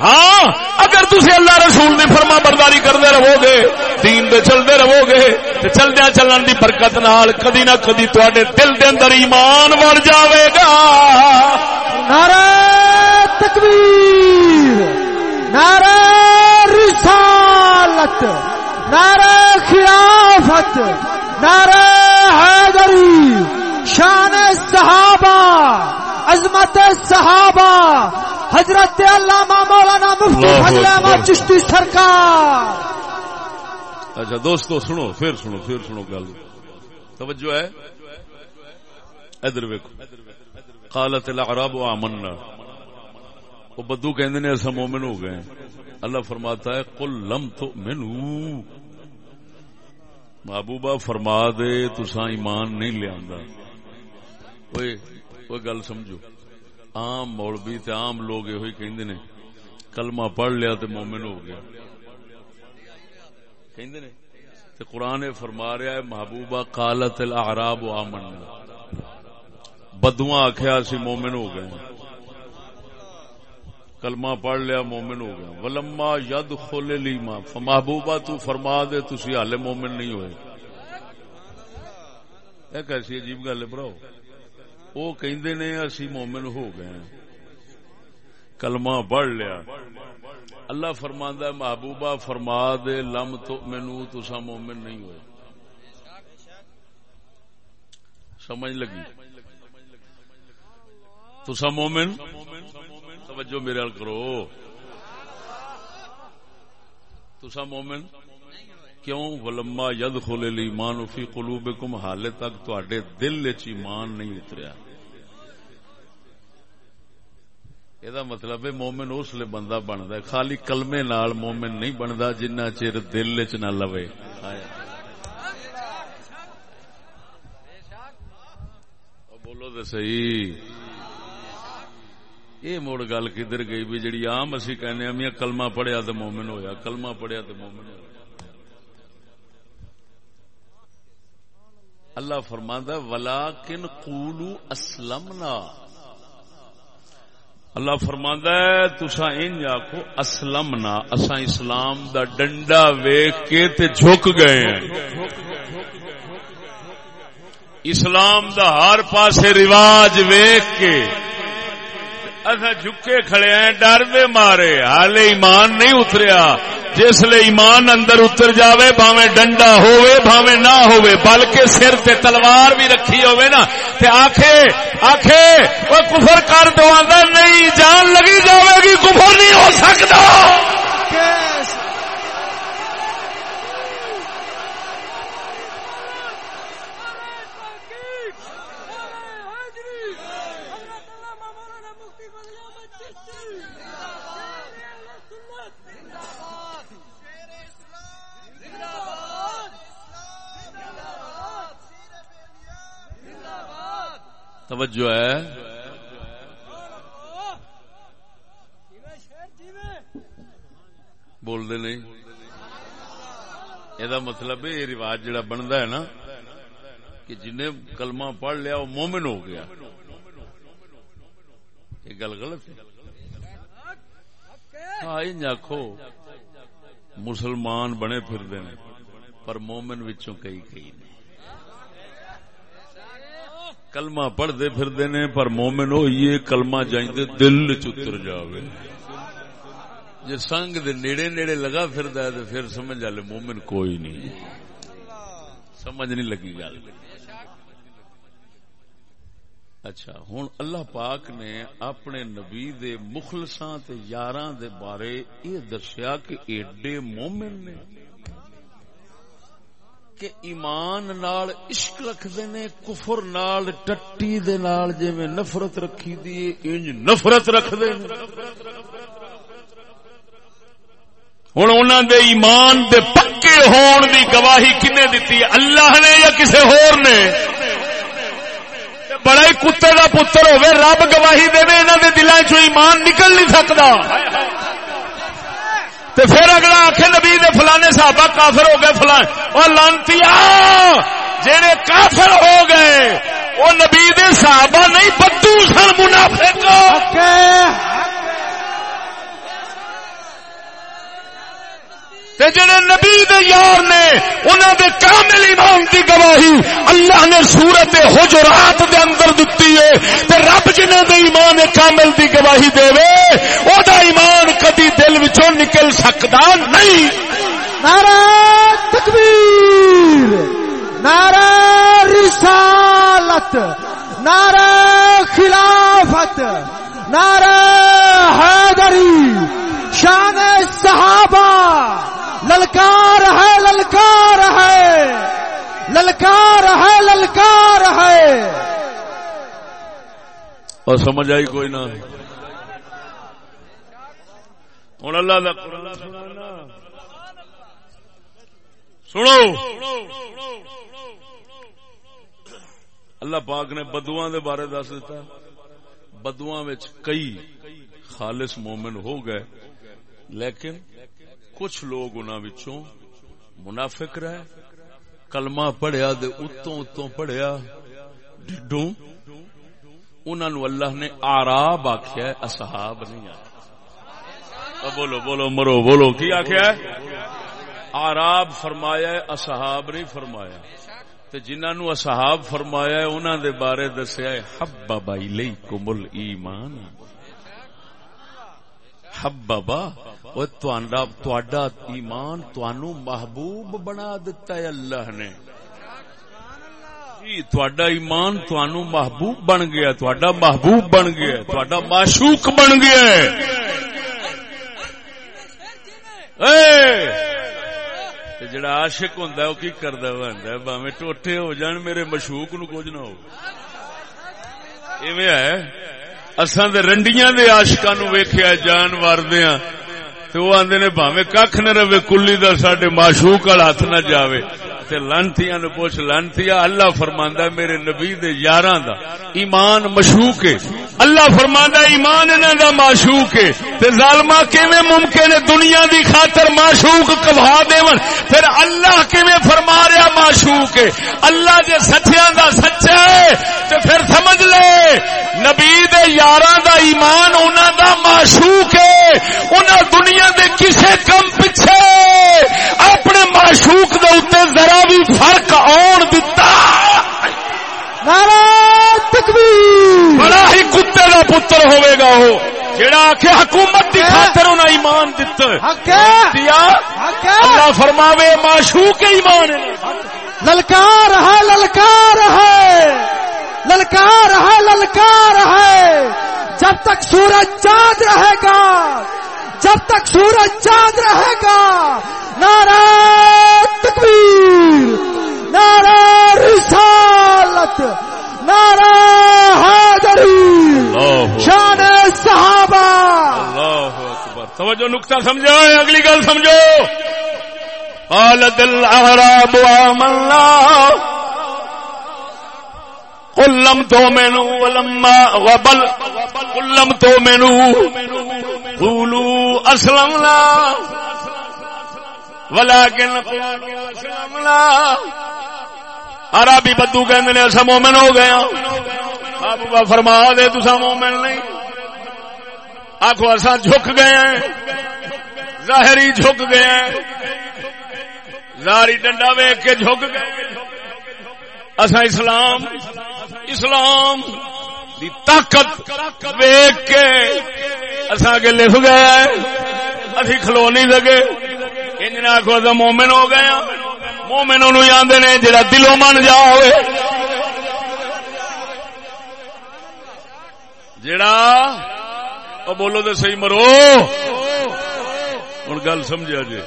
ہاں اگر تھی اللہ رسول کی فرما برداری کرتے رہو گے دین دے چلتے رہو گے تو چلدیا چلن کی برکت نال کدی نہ کدی تے دل دے اندر ایمان بڑھ جاوے گا نعرہ تکبیر نعرہ رسالت نعرہ خلافت نعرہ حیدری شان صحابہ عظمت صحابہ حضرت علامہ مولانا مفتی فضل احمد چشتی سرکار۔ اچھا دوستو سنو پھر سنو پھر سنو گل۔ توجہ ہے۔ ادھر ویکو قالت الاعراب آمنا۔ وہ بدو کہندے نے ایسا مومن ہو گئے اللہ فرماتا ہے قل لم تؤمنو محبوبہ فرما دے تسا ایمان نہیں لیا گل سمجھو۔ عام مولوی تے عام لوگ یہ نے، کلمہ پڑھ لیا تے مومن ہو گیا۔ نے، تے قرآن فرما رہا ہے، محبوبہ کالت الاعراب آمن۔ بدواں آخیا سی مومن ہو گئے کلمہ پڑھ لیا، مومن ہو گیا۔ ولما ید خول لیما محبوبہ تو فرما دے تھی ہالے مومن نہیں ہوئے۔ ایک ایسی عجیب گل ہے براؤ وہ کہندے نے اسی مومن ہو گئے کلمہ پڑھ لیا۔ اللہ فرما محبوبہ، فرما دے، لم تو مینو تسا مومن نہیں ہوئے۔ سمجھ لگی؟ تسا مومن؟ توجہ میرے کرو۔ تسا مومن، کیوں؟ ولما ید خول ایمان فی قلوبکم، حالے تک تے دل ایمان نہیں اتریا۔ یہ مطلب ہے مومن اس لیے بندہ بنتا ہے، خالی کلمے نال مومن نہیں بنتا جنہ چر دل چ نہ لوے۔ بولو تو صحیح۔ یہ موڑ گل کدھر گئی بھی جڑی عام اسی کہنے میاں کلمہ پڑھیا تو مومن ہویا، کلمہ پڑھیا تو مومن ہویا۔ اللہ فرماندا ولا کن قولو اسلمنا۔ اللہ فرماندا ہے تسا انج آکھو اسلمنا اسا اسلام دا ڈنڈا ویکھ کے تے جھک گئے ہیں۔ اسلام دا ہر پاسے رواج ویکھ کے۔ اصا جھکے کھڑے ہیں، ڈر دے مارے۔ حال ایمان نہیں اتریا۔ جس لے ایمان اندر اتر جاوے، بھاویں ڈنڈا ہوئے بھاویں نہ ہوئے بلکہ سر تے تلوار بھی رکھی ہوئے نا۔ تے آکھے آکھے وہ کفر کر دو نہیں، جان لگی جاوے گی، کفر نہیں ہو سکتا توجہ ہے۔ بول دے نہیں۔ یہ مطلب یہ رواج جڑا بنتا ہے نا، کہ جنہیں کلمہ پڑھ لیا، وہ مومن ہو گیا۔ یہ گل غلط ہے۔ ہاں آخو مسلمان بنے پھر پر مومن وچوں کئی کئی نہیں کلمہ پڑھتے پھرتے نے، پر مومن ہوئیے کلمہ جائیں دل چتر جاوے۔ جی سنگ دے نیڑے نیڑے لگا پھردا ہے پھر سمجھ لے، مومن کوئی نہیں۔ سمجھ نہیں لگی گل۔ اچھا ہوں اللہ پاک نے اپنے نبی دے مخلصاں تے یاراں دے بارے یہ دسیا کہ ایڈے مومن نے۔ کہ ایمان نال عشق رکھتے نے کفر نال، ٹٹی دے نال جی میں نفرت رکھی دی انج نفرت رکھتے ہوں انہوں دے ایمان دے پکے ہون دی گواہی کنے دیتی ہے اللہ نے یا کسے ہور نے؟ بڑا ہی کتے کا پتر ہوئے رب گواہی دے انہوں دے دلان چو ایمان نکل نہیں سکتا تو پھر اگلا آخ نبی دے فلانے صحابہ کافر ہو گئے، فلان اور لانتی جڑے کافر ہو گئے وہ نبی دے صحابہ نہیں، بدو سن منافق۔ جڑے نبی دے یار نے انہوں دے کامل ایمان دی گواہی اللہ نے سورت حجرات دے اندر دتی ہے، تے رب جنہوں دے ایمان کامل دی گواہی دے او دا ایمان کدی دل وچوں نکل سکتا نہیں۔ نعرہ تکبیر، نعرہ رسالت، نعرہ خلافت، نعرہ حیدری شان صحابہ، للکار ہے للکار ہے۔ للکار ہے للکار ہے۔ اور سمجھ آئی کوئی نہ؟ ہوں اللہ سنو۔ اللہ پاک نے بدوا دے بارے دس دیتا بدوا کئی خالص مومن ہو گئے۔ لیکن کچھ لوگ انہوں منافق رہے، کلمہ پڑھیا دے اتوں اتوں پڑھیا، ڈڈوں انہوں اللہ نے آراب آخیا اصحاب نہیں آ، بولو بولو، مرو، بولو، کی آخیا آراب فرمایا اصحاب نہیں فرمایا۔ تے جنہاں نو اصحاب فرمایا انہاں دے بارے دسیا حبب الیکم الایمان۔ حببا ایمان تنوع محبوب بنا دتا ہے اللہ نے۔ جی تھوڑا ایمان تنوع محبوب بن گیا تھوڑا محبوب بن گیا تھوڑا معشوق بن گیا۔ جڑا عاشق ہوں وہ کی کردا ہوندا باویں ٹوٹے ہو جان، میرے مشوق نو کچھ نہ ہو۔ ایویں ہے؟ اساں دے رنڈیاں دے عاشقاں نو ویکھیا جان واردیاں تو وہ آدھے نے بھاوے کھ نہ رہے، کلی دا سڈے معشوق ہاتھ نہ جاوے۔ تے لانتیاں نو پوچھ لانتیا اللہ فرماندا میرے نبی دے یاراں دا۔ ایمان مشوق ہے۔ اللہ فرمانا ایمان انہوں دا معشوق ہے۔ تے ظالما کیویں ممکن ہے دنیا دی خاطر معشوق کبھا دیون؟ پھر اللہ کیویں فرما رہا معشوق ہے؟ اللہ جے سچیاں دا سچا ہے۔ تے پھر سمجھ لے، نبی دے یاراں دا ایمان انہاں دا معشوق ہے۔ انہاں دنیا دے کسے کم پیچھے اپنے معشوق دے اوتے ذرا بھی فرق آن دتا. بڑا ہی کتے کا پتر ہوئے گا وہ جڑا آخ حکومت کی خاطر انہیں ایمان دتا دیا؟ اللہ فرماوے معشوق ایمان للکار ہے للکار ہے. للکار ہے للکار ہے۔ جب تک سورج چاند رہے گا جب تک سورج چاند رہے گا نعرہ تکبیر نعرہ رسالت نعرہ اللہ شان صحابہ۔ اکبر۔ توجہ نقطہ سمجھو اگلی گل سمجھو۔ قالت الاعراب آمنا۔ قل لم تؤمنوا ولما وبل قل لم تؤمنوا قولوا اسلمنا ولكن قولوا اسلمنا عربی بدو کہندے نے اسا مومن ہو گئے ہاں۔ فرما دے تسا مومن نہیں۔ آخو اصا جھک گئے ہیں۔ ظاہری جھک گئے ہیں۔ ظاہری ڈنڈا ویگ کے جھک گئے اصا اسلام اسلام دی طاقت ویگ کے اصا کے لکھ گئے اسی کھلو نہیں لگے انجن آخو اصا مومن ہو گئے ہاں۔ مومن انہوں آدھے نے جڑا دلوں من جا ہوئے۔ جڑا، او بولو تو صحیح مرو۔ ہوں گل سمجھا جی۔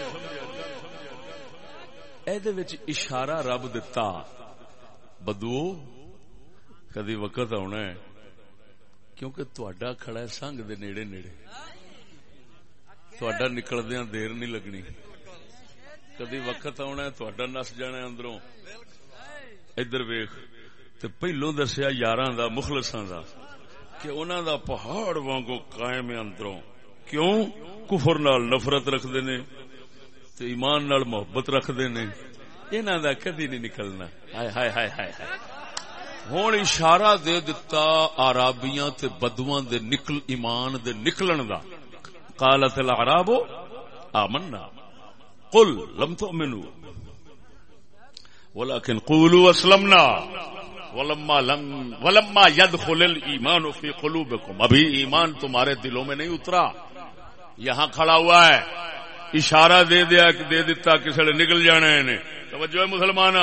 اشارہ رب دتا۔ بدو کدی وقت آنا ہے کیونکہ تھوڑا کھڑا ہے سنگ دے نیڑے نیڑے تھوڑا نکلدیا دیر نہیں لگنی کدی وقت آنا ہے تھوڑا نس جانا اندروں ادھر ویخ تے پہلو دسیا یار دا مخلصاں دا کہ انہوں دا پہاڑ وانگو قائم ہے اندروں کیوں کفر نال نفرت رکھتے نے تے ایمان نال محبت رکھتے نے انہوں دا کدی نہیں نکلنا ہائے ہائے ہائے ہائے ہوں اشارہ دے دتا آرابیاں تے بدواں دے نکل ایمان دے نکلن دا قالت العراب آمنا قل لم تؤمنوا ولكن قولوا اسلمنا ولما لم ولما يدخل الايمان في قلوبكم ابھی ایمان تمہارے دلوں میں نہیں اترا یہاں کھڑا ہوا ہے اشارہ دے دیا دے دیتا کسی نے نکل جانا ہے توجہ ہے مسلمان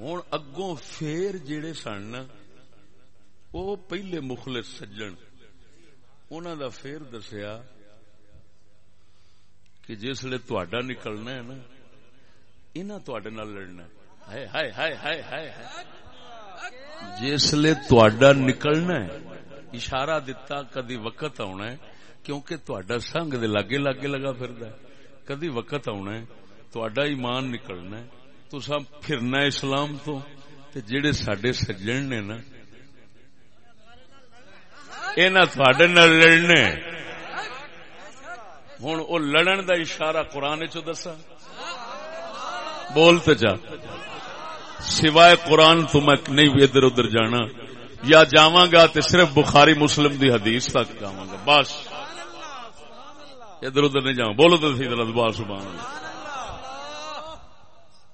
ہوں اگوں پھر جڑے سن وہ پہلے مخلص سجن انہوں دا پھر دسیا کہ جس جسے تھوڑا نکلنا ہے نا انہیں تھوڑے لڑنا ہے ہائے ہائے ہائے ہائے جسے تھوڑا نکلنا ہے اشارہ دتا کدی وقت آنا ہے کیونکہ تھوڑا سنگ دے لاگے لاگے لگا پھردا ہے کدی وقت آنا ہے تھوڑا ایمان نکلنا ہے تسا پھرنا اسلام تو، تے جڑے سڈے سجن نے نا انہیں تھوڑے لڑنے۔ ہوں وہ لڑن دا اشارہ قرآن چ دسا بولتے جا۔ سوائے قرآن تو میں نہیں ادھر ادھر جانا۔ یا جاواں گا تے صرف بخاری مسلم دی حدیث تک جاواں گا۔ بس۔ ادھر ادھر نہیں جاؤں بولو تو سی دل بار سبحان اللہ۔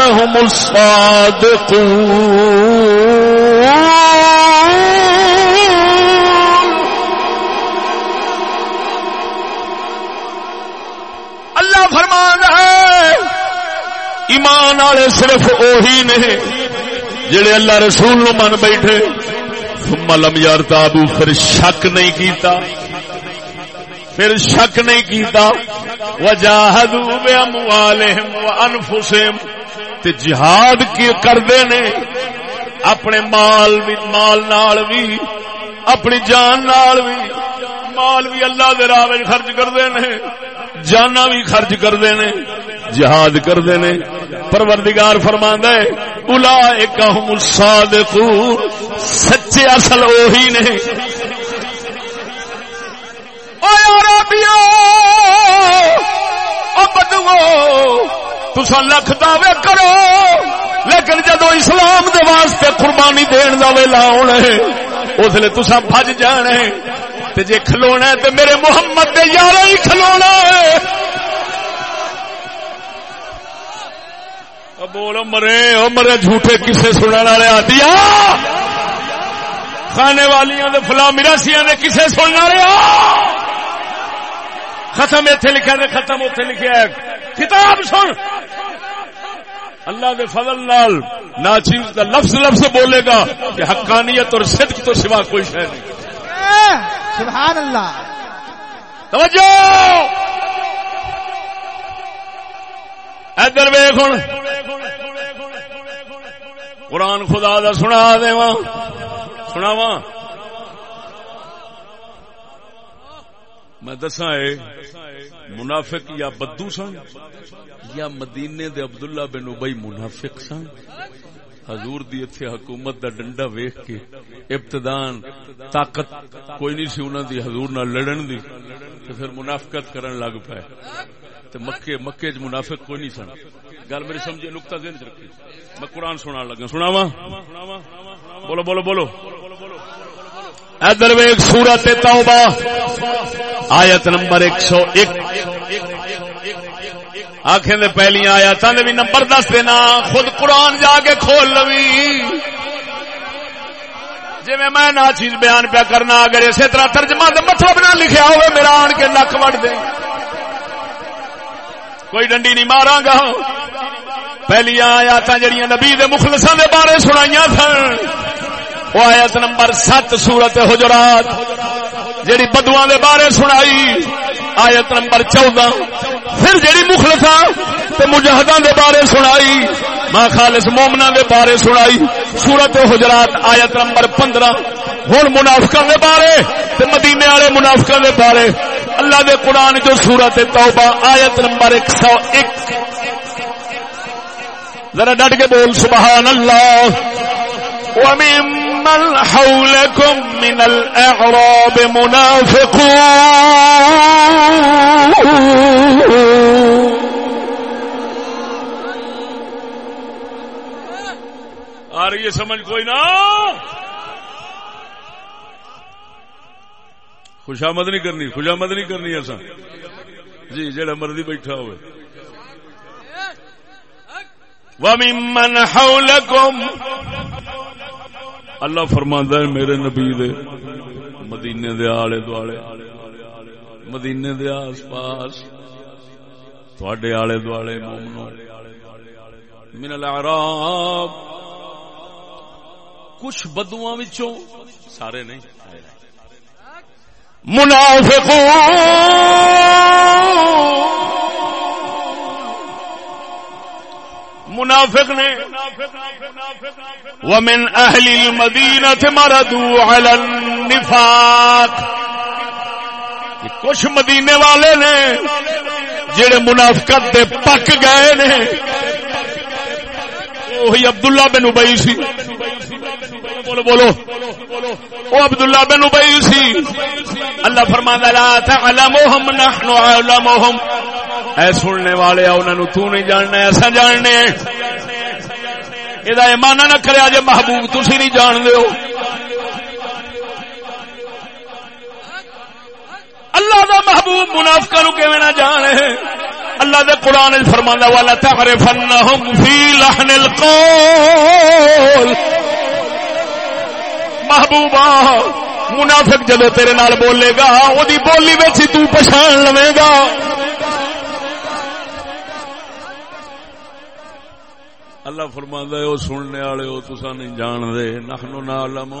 هم الصادقون۔ اللہ فرمان ہے، ایمان والے صرف اوہی نے جڑے اللہ رسول نو من بیٹھے، ثم لم یرتابو، پھر شک نہیں کیتا۔ پھر شک نہیں کیتا۔ وجاہدوا باموالہم وانفسہم تے جہاد کی کردے نے۔ اپنے مال بھی، مال نال بھی، اپنی جان نال بھی۔ مال بھی اللہ دے راہ خرچ کرتے ہیں جانا بھی خرچ کرتے ہیں جہاد کرتے ہیں پروردگار فرما ہے الا ایک سچے اصل وہی نے۔ تسا لکھ دعوے کرو। لیکن جدو اسلام دے واسطے قربانی دین دا ویلا ہونا ہے، اس لیے تسا بج جانے تے جے کھلونا ہے تے میرے محمد دے یار ہی کھلونا ہے۔ بول مرے، او مرے، جھوٹے کسے سننے والے آدیا کھانے والیاں دے فلاں مراسیاں دے کسے سننے والے۔ ختم ایتھے لکھا ہے ختم اوتھے لکھا ہے۔ کتاب سن۔ اللہ دے فضل نال ناچیز کا لفظ لفظ بولے گا کہ حقانیت اور صدق تو سوا کوئی شے نہیں۔ سبحان اللہ۔ توجہ! ادھر ویخ ہوں قرآن خدا دا سنا دے سناوا میں دسا منافق یا بدو سن؟ یا مدینے دے عبداللہ بن ابئی منافق سن؟ حضور دی اتھے حکومت دا ڈنڈا ویخ کے ابتدان طاقت کوئی نہیں سی انہوں دی، حضور نہ لڑن دی تو پھر منافقت کرن لگ پائے۔ تو مکے مکے چ منافق کوئی نہیں سن۔ گل میری سمجھے نقطہ دین چ رکھی میں قرآن سنا لگا سنا وا بولو بولو بولو۔ ادھر ویگ سورت توبہ۔ آیت نمبر ایک سو ایک۔ آخر دے پہلی آیا نے بھی نمبر دس دینا خود قرآن جا کے کھول لوی۔ جی میں نہ چیز بیان پیا کرنا، اگر اسی طرح ترجمہ دے مطلب نہ لکھیا ہوئے، میرا آن کے نک وڑ دے۔ کوئی ڈنڈی نہیں مارا گا۔ پہلی آیات جڑیاں نبی دے مخلصاں دے بارے سنائیاں سن۔ وہ آیت نمبر سات سورت حجرات، جیڑی بدوا دے بارے سنائی، آیت نمبر چودہ۔ پھر جیڑی مخلصا تے مجاہداں دے بارے سنائی، ماں خالص مومنا دے بارے سنائی، سورت حجرات آیت نمبر پندرہ۔ ہوں منافقہ دے بارے تے مدینے والے منافقہ دے بارے۔ اللہ دے قرآن جو سورت توبہ، آیت نمبر ایک سو ایک۔ ذرا ڈٹ کے بول، سبحان اللہ۔ ومن من حولكم من الأعراب منافقون. آ رہی ہے سمجھ کوئی نہ خوشامد نہیں کرنی خوشامد نہیں کرنی ایسا۔ جی جڑا مرضی بیٹھا ہوئے۔ وَمِمَّنْ حَوْلَكُمْ اللہ فرماندہ ہے میرے نبی دے، مدینے دے آلے دوالے، مدینے دے آس پاس تھوڑے آلے دوالے مومنو من العراب، کچھ بدواں وچوں سارے نہیں۔ منافقون! منافق نے. ومن اہل المدینہ مردو علی النفاق. کچھ مدینے والے نے جڑے منافقت دے پک گئے نے، وہی عبداللہ بن ابئی سی۔ بولو بولو۔ وہ عبداللہ بن ابئی سی۔ اللہ فرمانا لا تعلمهم نحن علمهم اے سننے والے انہوں تو نہیں جاننا ایسا جاننے یہ مانا نہ کرے جی محبوب تھی نہیں جان دو اللہ دا محبوب منافقہ نو کیویں نہ جانے۔ اللہ دے قرآن فرمانا والا تعرفنہم فی لحن القول۔ محبوبا منافق جدو تیرے نال بولے گا وہ بولی بچی تو پچھان لوے گا۔ اللہ فرما ہے سننے والے ہو تسا نہیں جان دے نخنو نالم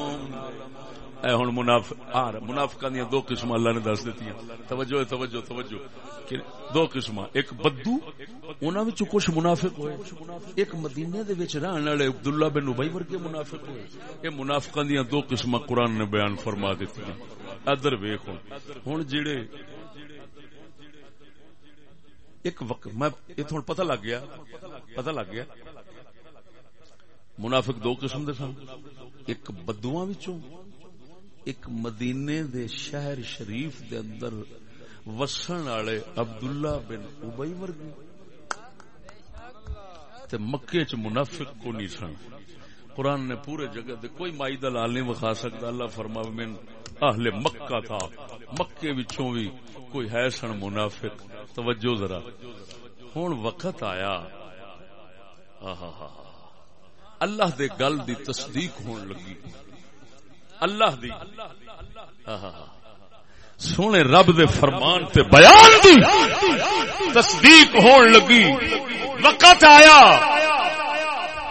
اے ہن منافق منافقاں دی دو قسم اللہ نے دس دتی توجہ توجہ توجہ۔ دو قسم ایک بدو، انہاں وچ کچھ منافق ہوئے۔ ایک مدینے دے وچ رہن والے عبداللہ بن ابی ورگے منافق ہوئے۔ اے منافقاں دی دو قسم قرآن نے بیان فرما دتی ادھر ویکھو ہن۔ جڑے ایک وقت میں اتوں پتہ لگ گیا، پتہ لگ گیا۔ منافق دو قسم دے سن۔ ایک بدواں وچوں ایک مدینے دے شہر شریف دے اندر وسن والے عبداللہ بن ابئی ورگی تے مکے چ منافق کو نہیں سن۔ قرآن نے پورے جگہ دے کوئی مائی دلال نہیں وکھا سکتا۔ اللہ فرما من اہل مکہ تھا۔ مکے وچوں بھی کوئی ہے سن منافق؟ توجہ ذرا۔ ہوں وقت آیا۔ آہا۔ اللہ دے گل دی تصدیق ہون لگی۔ اللہ دی۔ سونے رب دے فرمان تے بیان دی۔ تصدیق ہون لگی۔ وقت آیا۔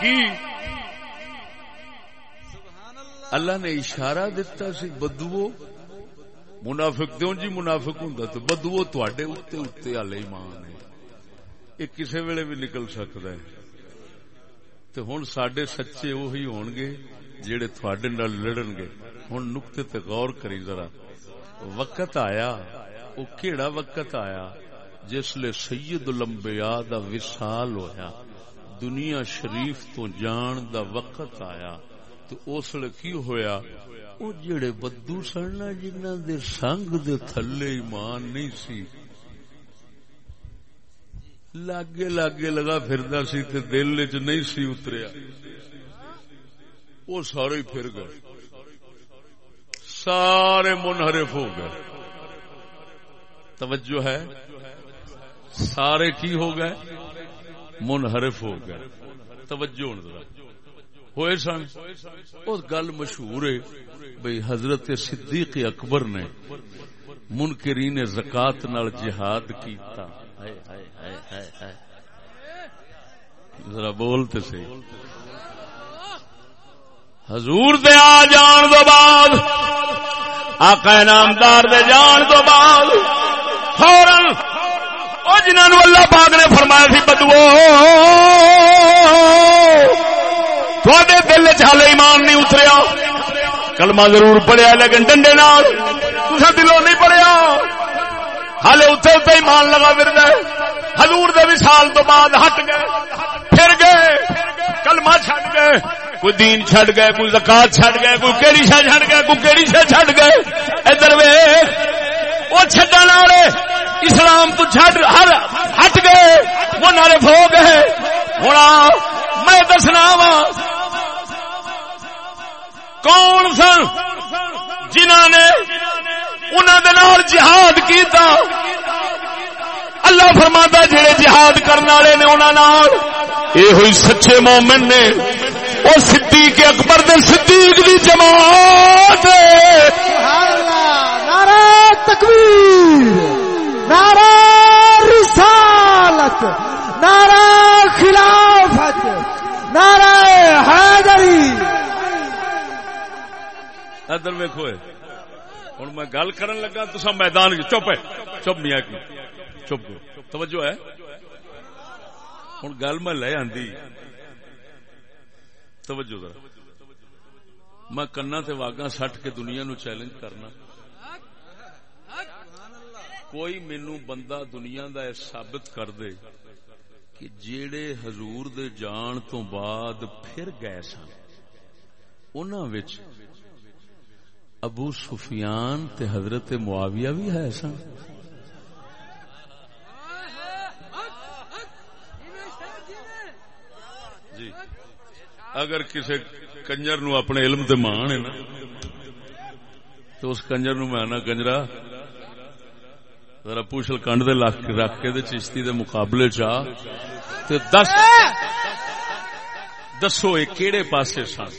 کی؟ اللہ نے اشارہ دیتا سی بدو منافق دیوں جی منافق ہوں تو بدو تڈے اتنے اتنے ہل ایمان ہے۔ یہ کسی ویلے بھی نکل سکتا ہے۔ تو ہوں سڈے سچے وہی ہون گے۔ جہے تھوڑے نال لڑن گے۔ ہوں نقطے تے غور کری ذرا۔ وقت آیا وہ کیڑا وقت آیا جس لے سید الانبیاء دا وصال ہویا۔ دنیا شریف تو جان دا وقت آیا۔ تو اس لیے کی ہویا؟ او جڑے بدو سڑنا جنہ دے سنگ دے تھلے ایمان نہیں سی۔ لاگے لاگے لگا پھردا سی تے دل چ نہیں سی اتریا۔ وہ سارے ہی پھر گئے۔ سارے منحرف ہو گئے۔ توجہ ہے؟ سارے کی ہو گئے؟ منحرف ہو گئے۔ توجہ ہوئے سن؟ اس گل مشہور ہے بھئی حضرت صدیق اکبر نے منکرین زکات نال جہاد کیتا۔ ذرا بولتے سے حضور دے آ جان دو بعد، آقا نامدار دے جان دو بعد فورن او جنہوں اللہ پاک نے فرمایا سی بدو تھوڑے دل چالے ایمان نہیں اتریا۔ کلمہ ضرور پڑیا لیکن ڈنڈے نال تسا دلوں نہیں پڑیا ہالے اتنے اتنے ایمان لگا پھر حضور دے وصال تو بعد ہٹ گئے، پھر گئے۔ کلمہ چھڈ گئے، کوئی دین چھڈ گئے، کوئی زکات چھڈ گئے، کوئی کیڑی شہ چھڈ گئے، کوئی کیڑی شہ چھڈ گئے۔ ادھر وے وہ چڈن والے اسلام تو چھڈ ہر ہٹ گئے، وہ نارے ہو گئے۔ ہوں میں دسنا وا کون سن جنہ نے انہوں نے جہاد کیتا؟ اللہ فرماتا جڑے جہاد کرنے والے نے انہوں یہ ہوئی سچے مومن نے۔ وہ صدیق اکبر دے صدیق دی جماعت۔ نعرہ تکبیر نعرہ رسالت نعرہ خلافت نعرہ حیدری۔ ادھر ویکو ہوں میں گل کرن لگا تو سب میدان چپ ہے چپ میاں کی چپ توجہ ہے۔ ہوں گل میں لے آندی۔ توجہ ذرا۔ میں کنا تے واگا سٹ کے دنیا نو چیلنج کرنا۔ کوئی مینو بندہ دنیا دا ثابت کر دے کہ جیڑے حضور دے جان تو بعد پھر گئے سن وچ ابو سفیان تے حضرت معاویہ بھی ہے سن۔ اگر کسی کنجر نو اپنے علم تے مان ہے نا، تو اس کنجر نو میں آنا کنجرا، ذرا پوچھل کنڈ دے لاکھ رکھ کے دے چشتی دے مقابلے چاہ تے دس، دسو یہ کیڑے پاسے سن،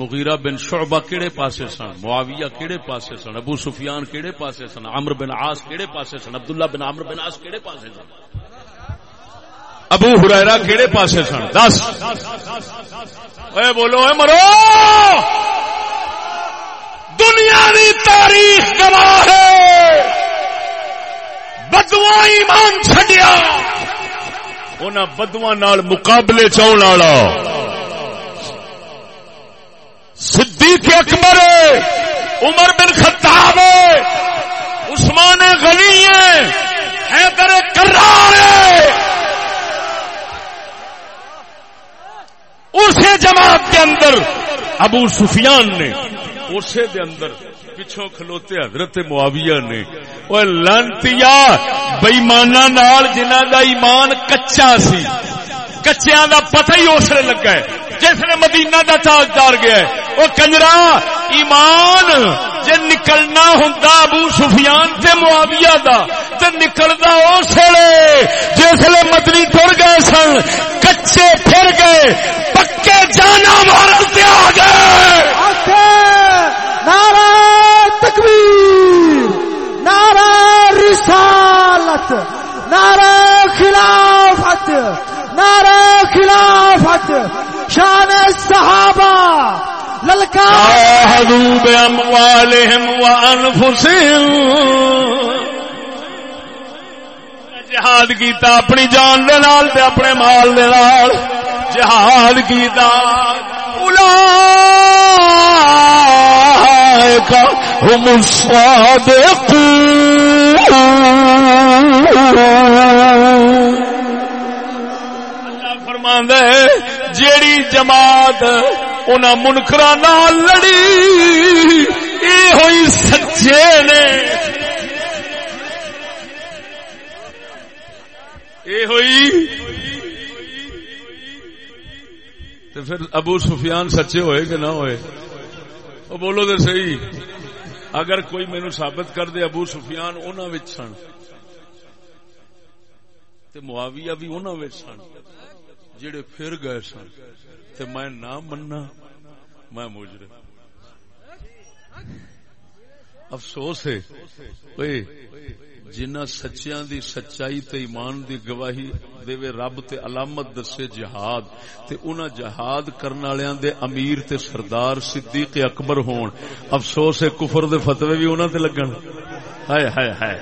مغیرہ بن شعبہ کیڑے پاسے سن، معاویہ کیڑے پاسے سن، ابو سفیان کیڑے پاسے سن عمر بن عاص کیڑے پاسے سن، عبداللہ بن عمر بن عاص کیڑے پاسے سن۔ ابو ہریرا کہڑے پاسے سن؟ دس۔ اے بولو، اے مرو! دنیا کی تاریخ گواہ ہے۔ بدوا ایمان چڈیا ان بدوا نال مقابلے چاؤن والا۔ صدیق اکبر، عمر بن خطاب، عثمان غنی ہے حیدر کرار اسے جماعت کے اندر ابو سفیان نے اسے دے اندر پچھوں کھلوتے حضرت معاویہ نے وہ لانتی بئیمانا نال جنہ دا ایمان کچا سی کچیا دا پتہ ہی اسے لگا ہے۔ جس نے مدینہ دا تاجدار گیا ہے، وہ کنجرا، ایمان، جے نکلنا ہوں ابو سفیان تے معاویہ دا، تے نکلدا اسے جسے مدنی ٹر گئے سن، کچے پھر گئے، پکے جانا مارتے آ گئے۔ نعرہ تکبیر۔ للکار بأموالهم وأنفسهم جہاد کیتا اپنی جان دے نال تے اپنے مال دے نال. جہاد کیتا. اولئک هم الصادقون. اللہ فرماندا ہے، جیڑی جماعت انہاں منکراں نال لڑی۔ اے ہوئی سچے نے۔ اے ہوئی تو پھر ابو سفیان سچے ہوئے کہ نہ ہوئے؟ وہ بولو تو صحیح۔ اگر کوئی مینو ثابت کر دے ابو سفیان انہوں سن، تے معاویہ بھی انہوں سن، جڑے پھر گئے سن۔ تے میں نہ مننا، میں مجرم۔ افسوس ہے۔ جنہ سچیاں دی سچائی تے ایمان دی گواہی دے رب تے علامت دسے جہاد، تے انہاں جہاد کرن والیاں دے امیر تے سردار صدیق اکبر ہون۔ افسوس ہے، کفر دے فتوی بھی انہاں تے لگن۔ ہائے ہائے ہائے۔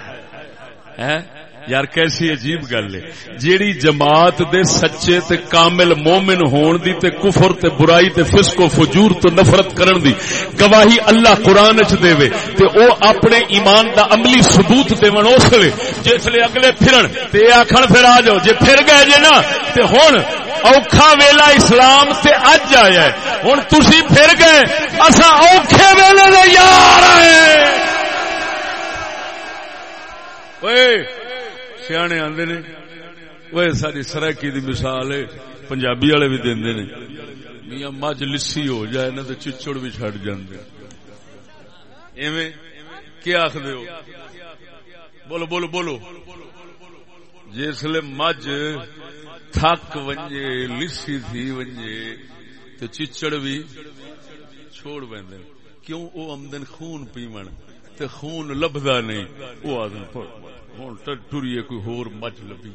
ہیں؟ یار کیسی عجیب گل ہے۔ جیڑی جماعت دے سچے تے کامل مومن ہون دی تے کفر تے برائی تے فسق و فجور تو نفرت کرن دی گواہی اللہ قرآن چ دے تے او اپنے ایمان دا عملی ثبوت دیون اس لے جس لے اگلے پھرن تے آکھن پھر آ جاؤ۔ جے پھر گئے جے نا تے ہن اوکھا ویلا اسلام تے اج آیا ہے۔ ہن تسی پھر گئے۔ اسا اوکھے ویلے دے یار ہیں اوئے۔ سیانے آدھے نے وہ ساری سرکی دی مثال ہے، پنجابی والے بھی دے میاں مجھ لسی ہو جائے نا تو چچڑ بھی چڈ جاندے۔ ایویں کیا آخر ہو؟ بولو بولو بولو۔ جسل مجھ تھک ونجے، لسی تھی ونجے تو چچڑ بھی چھوڑ پہ کیوں؟ او آمدن خون پیمن تے خون لبدا نہیں۔ وہ آدم ہوں ٹریے کوئی ہور مچ لبی۔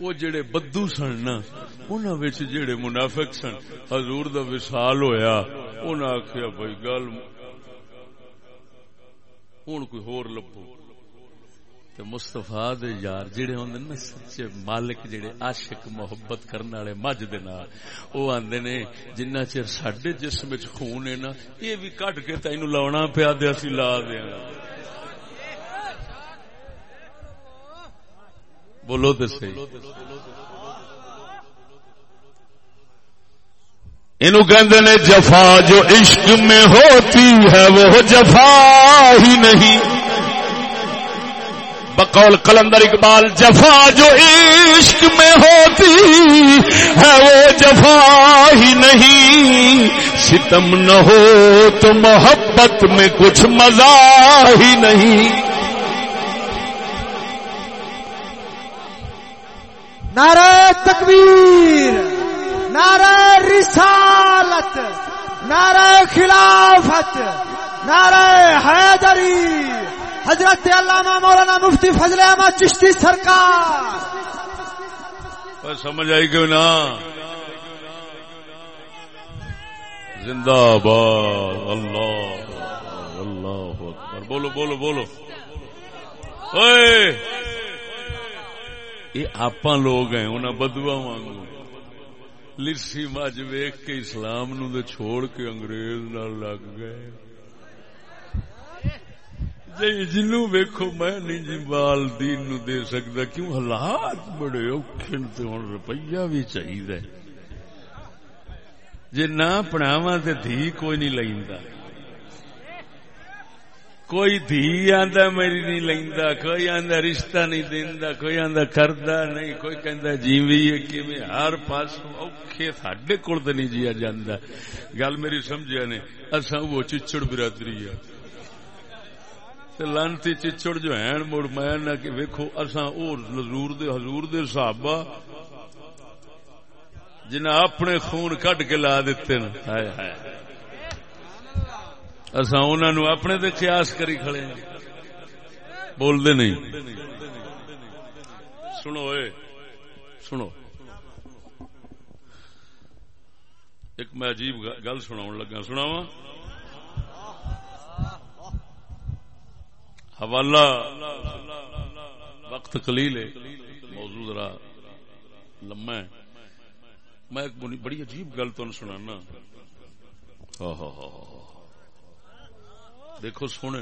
وہ جڑے بدو سن نا انہوں جڑے منافق سن۔ حضور دا وصال ہویا انہوں آخیا بھائی گل ہوں کوئی ہور لبو۔ تے مستفا دے یار جڑے ہوندے نا، سچے مالک جڑے عاشق محبت کرنے والے مجھ دے نال، او آندے نے، جنہ چر ساڈے جسم وچ خون ہے نا اے بھی کڈ کے تینوں لاونا پیا تے اسی لا دیاں بولو تو صحیح۔ انو کہندے نے، جفا جو عشق میں ہوتی ہے، وہ جفا ہی نہیں۔ بقول کلندر اقبال، جفا جو عشق میں ہوتی ہے، وہ جفا ہی نہیں۔ ستم نہ ہو تو محبت میں کچھ مزہ ہی نہیں۔ نعرہ تکبیر نعرہ رسالت نعرہ خلافت نعرہ حیدری حضرت علامہ مولانا مفتی فضل احمد چشتی سرکار سمجھ آئی کہ نا زندہ باد اللہ اللہ اکبر بولو بولو بولو اوئے یہ آپ لوگ ہیں انہیں بدوا وانگو لسی مجھ ویخ کے اسلام نو دے چھوڑ کے انگریز لگ گئے۔ جی جنو ویکو میں نہیں جی بال دین نو دے سکتا کیوں حالات بڑے اوکھے تے ہن روپیہ بھی چاہیے جی نہ پڑھاوا تے دھی کوئی نہیں لیندا۔ کوئی دھی آندا میری نہیں لیندا، کوئی آندا رشتہ نہیں دیندا، کوئی آندا کردا نہیں، کوئی کہندا جیوی ہے کیویں؟ ہر پاس اوکھے، ساڈے کول تے نہیں جیا جاندا۔ گل میری سمجھیا نے، اساں وہ چچڑ برادری ہے تے لانتی چچڑ جو ہیں، مڑ میں نہ کہ ویکھو، اساں او حضور دے حضور دے صحابہ جنہیں اپنے خون کٹ کے لا دیتے نا ہائے ہائے۔ اصا انہوں اپنے تے قیاس کری کھڑے ہیں۔ بول دے نہیں۔ سنو اے، سنو۔ ایک میں عجیب گل سنا لگا۔ سنا حوالہ وقت کلیل ہے۔ موضوع ذرا لما ہے۔ میں ایک بڑی عجیب گل تمہیں سنانا۔ ہاں ہاں ہاں ہاں۔ دیکھو سونے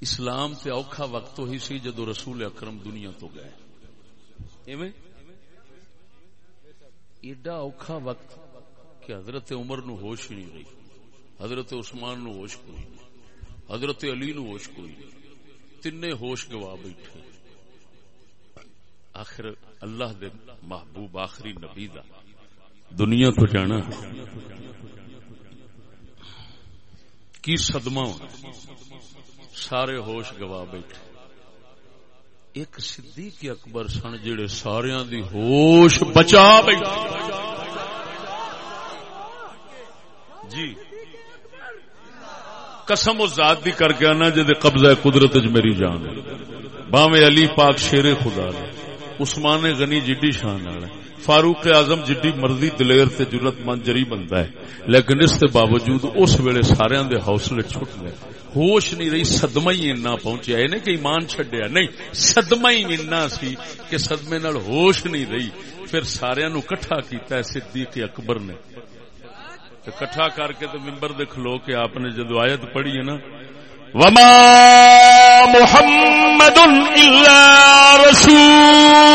اسلام تے اوکھا وقت تو ہی سی جدو رسول اکرم دنیا تو گئے۔ ایڈا اوکھا وقت کہ حضرت عمر نو ہوش ہی نہیں رہی۔ حضرت عثمان نو ہوش کوئی نہیں۔ حضرت علی نو ہوش کوئی نہیں۔ تین ہوش گوا بیٹھے۔ آخر اللہ دے محبوب آخری نبی دا۔ دنیا تو جانا۔ کی صدمہ ہونا سارے ہوش گوا بیٹھے۔ ایک صدیق اکبر سن جڑے سارے دی ہوش بچا بیٹھے۔ جی۔ قسم و ذات دی کر کے آنا جدے قبضہ قدرت میری جان باوے علی پاک شیر خدا نے عثمان غنی جڈی شان والا فاروق اعظم جڈی مرضی دلیر تے جرت مند جری بنتا ہے، لیکن اس کے باوجود اس ویلے سارے دے حوصلے چھٹ گئے ہوش نہیں رہی، صدمہ ہی اتنا پہنچیا یہ نہیں کہ ایمان چڈیا نہیں، صدمہ ہی اتنا سی کہ صدمے نال ہوش نہیں رہی۔ پھر سارا نو کٹھا کیتا ہے صدیق اکبر نے۔ کٹھا کر کے تو ممبر دے کھلو کے آپ نے جدو آیت پڑھی ہے نا، وما محمد الا رسول۔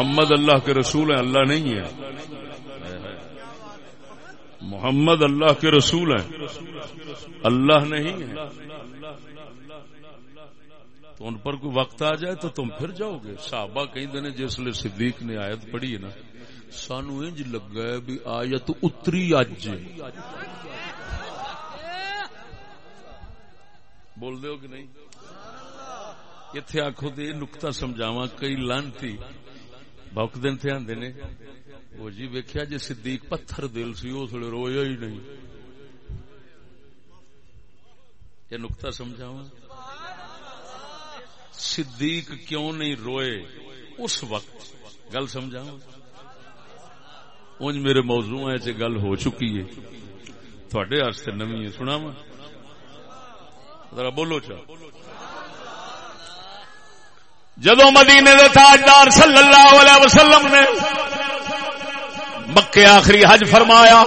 محمد اللہ کے رسول ہیں، اللہ نہیں ہے محمد اللہ کے رسول ہیں۔ اللہ نہیں ہے تو ان پر کوئی وقت آ جائے تو تم پھر جاؤ گے۔ صحابہ کہیں دن جس لیے صدیق نے آیت پڑھی ہے نا، سانو انج لگا ہے بھی آیت اتری اج بول دو کہ نہیں؟ اتنے آخو تو یہ نکتا سمجھاوا کئی لانتی بک دن تھے آدھے نے وہ جی ویکیا جی صدیق پتھر دل سی اس لیے رویا ہی نہیں یہ نکتا سمجھاوا صدیق کیوں نہیں روئے اس وقت گل سمجھاوا انج میرے موضوع گل ہو چکی ہے تھوڑے واسطے نمی ہے سنا ذرا بولو چا جدو مدینے دے تاجدار صلی اللہ علیہ وسلم نے مکے آخری حج فرمایا،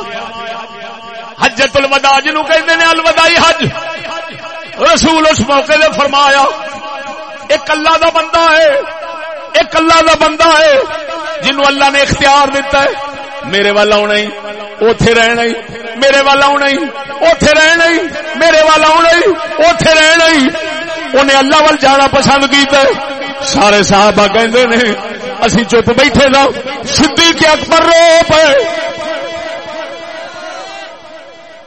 حجت الوداع جنو کہتے ہیں الوداعی حج، رسول اس موقع دے فرمایا، ایک اللہ دا بندہ ہے، ایک اللہ دا بندہ ہے جنو اللہ نے اختیار دیتا ہے، میرے والا آنا ہی اوتھے رہنا ہی میرے والا آنا ہی اوتھے رہنا ہی میرے والا آنا ہی اوتھے رہنا ہی انہیں اللہ وال جانا پسند کیتا ہے۔ سارے صحابہ کہندے نے، اسی چپ بیٹھے دا صدیق اکبر رو پے۔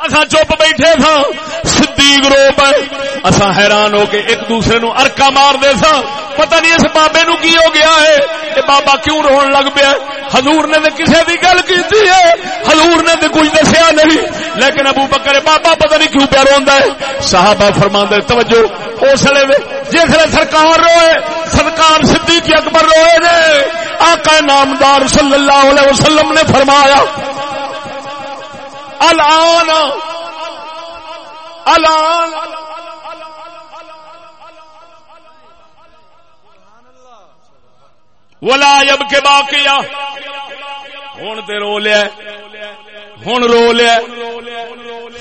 اسا چپ بیٹھے تھا صدیق رو پے۔ اصا حیران ہو کے ایک دوسرے نو ارکا مار دے سا پتہ نہیں اس بابے نو کی ہو گیا ہے۔ یہ بابا کیوں رون لگ پیا حضور نے کسی کی گل کی ہے؟ حضور نے تو کچھ دسیا نہیں۔ لیکن ابو بکر بابا پتہ نہیں کیوں پیا روا ہے۔ صحابہ فرما دے توجہ۔ اس لیے جس سرکار روئے سرکار صدیق اکبر روئے نے۔ آقا نامدار صلی اللہ علیہ وسلم نے فرمایا، الان الان۔ ولا جب کے باقی ہوں تو رو لیا ہوں رو لیا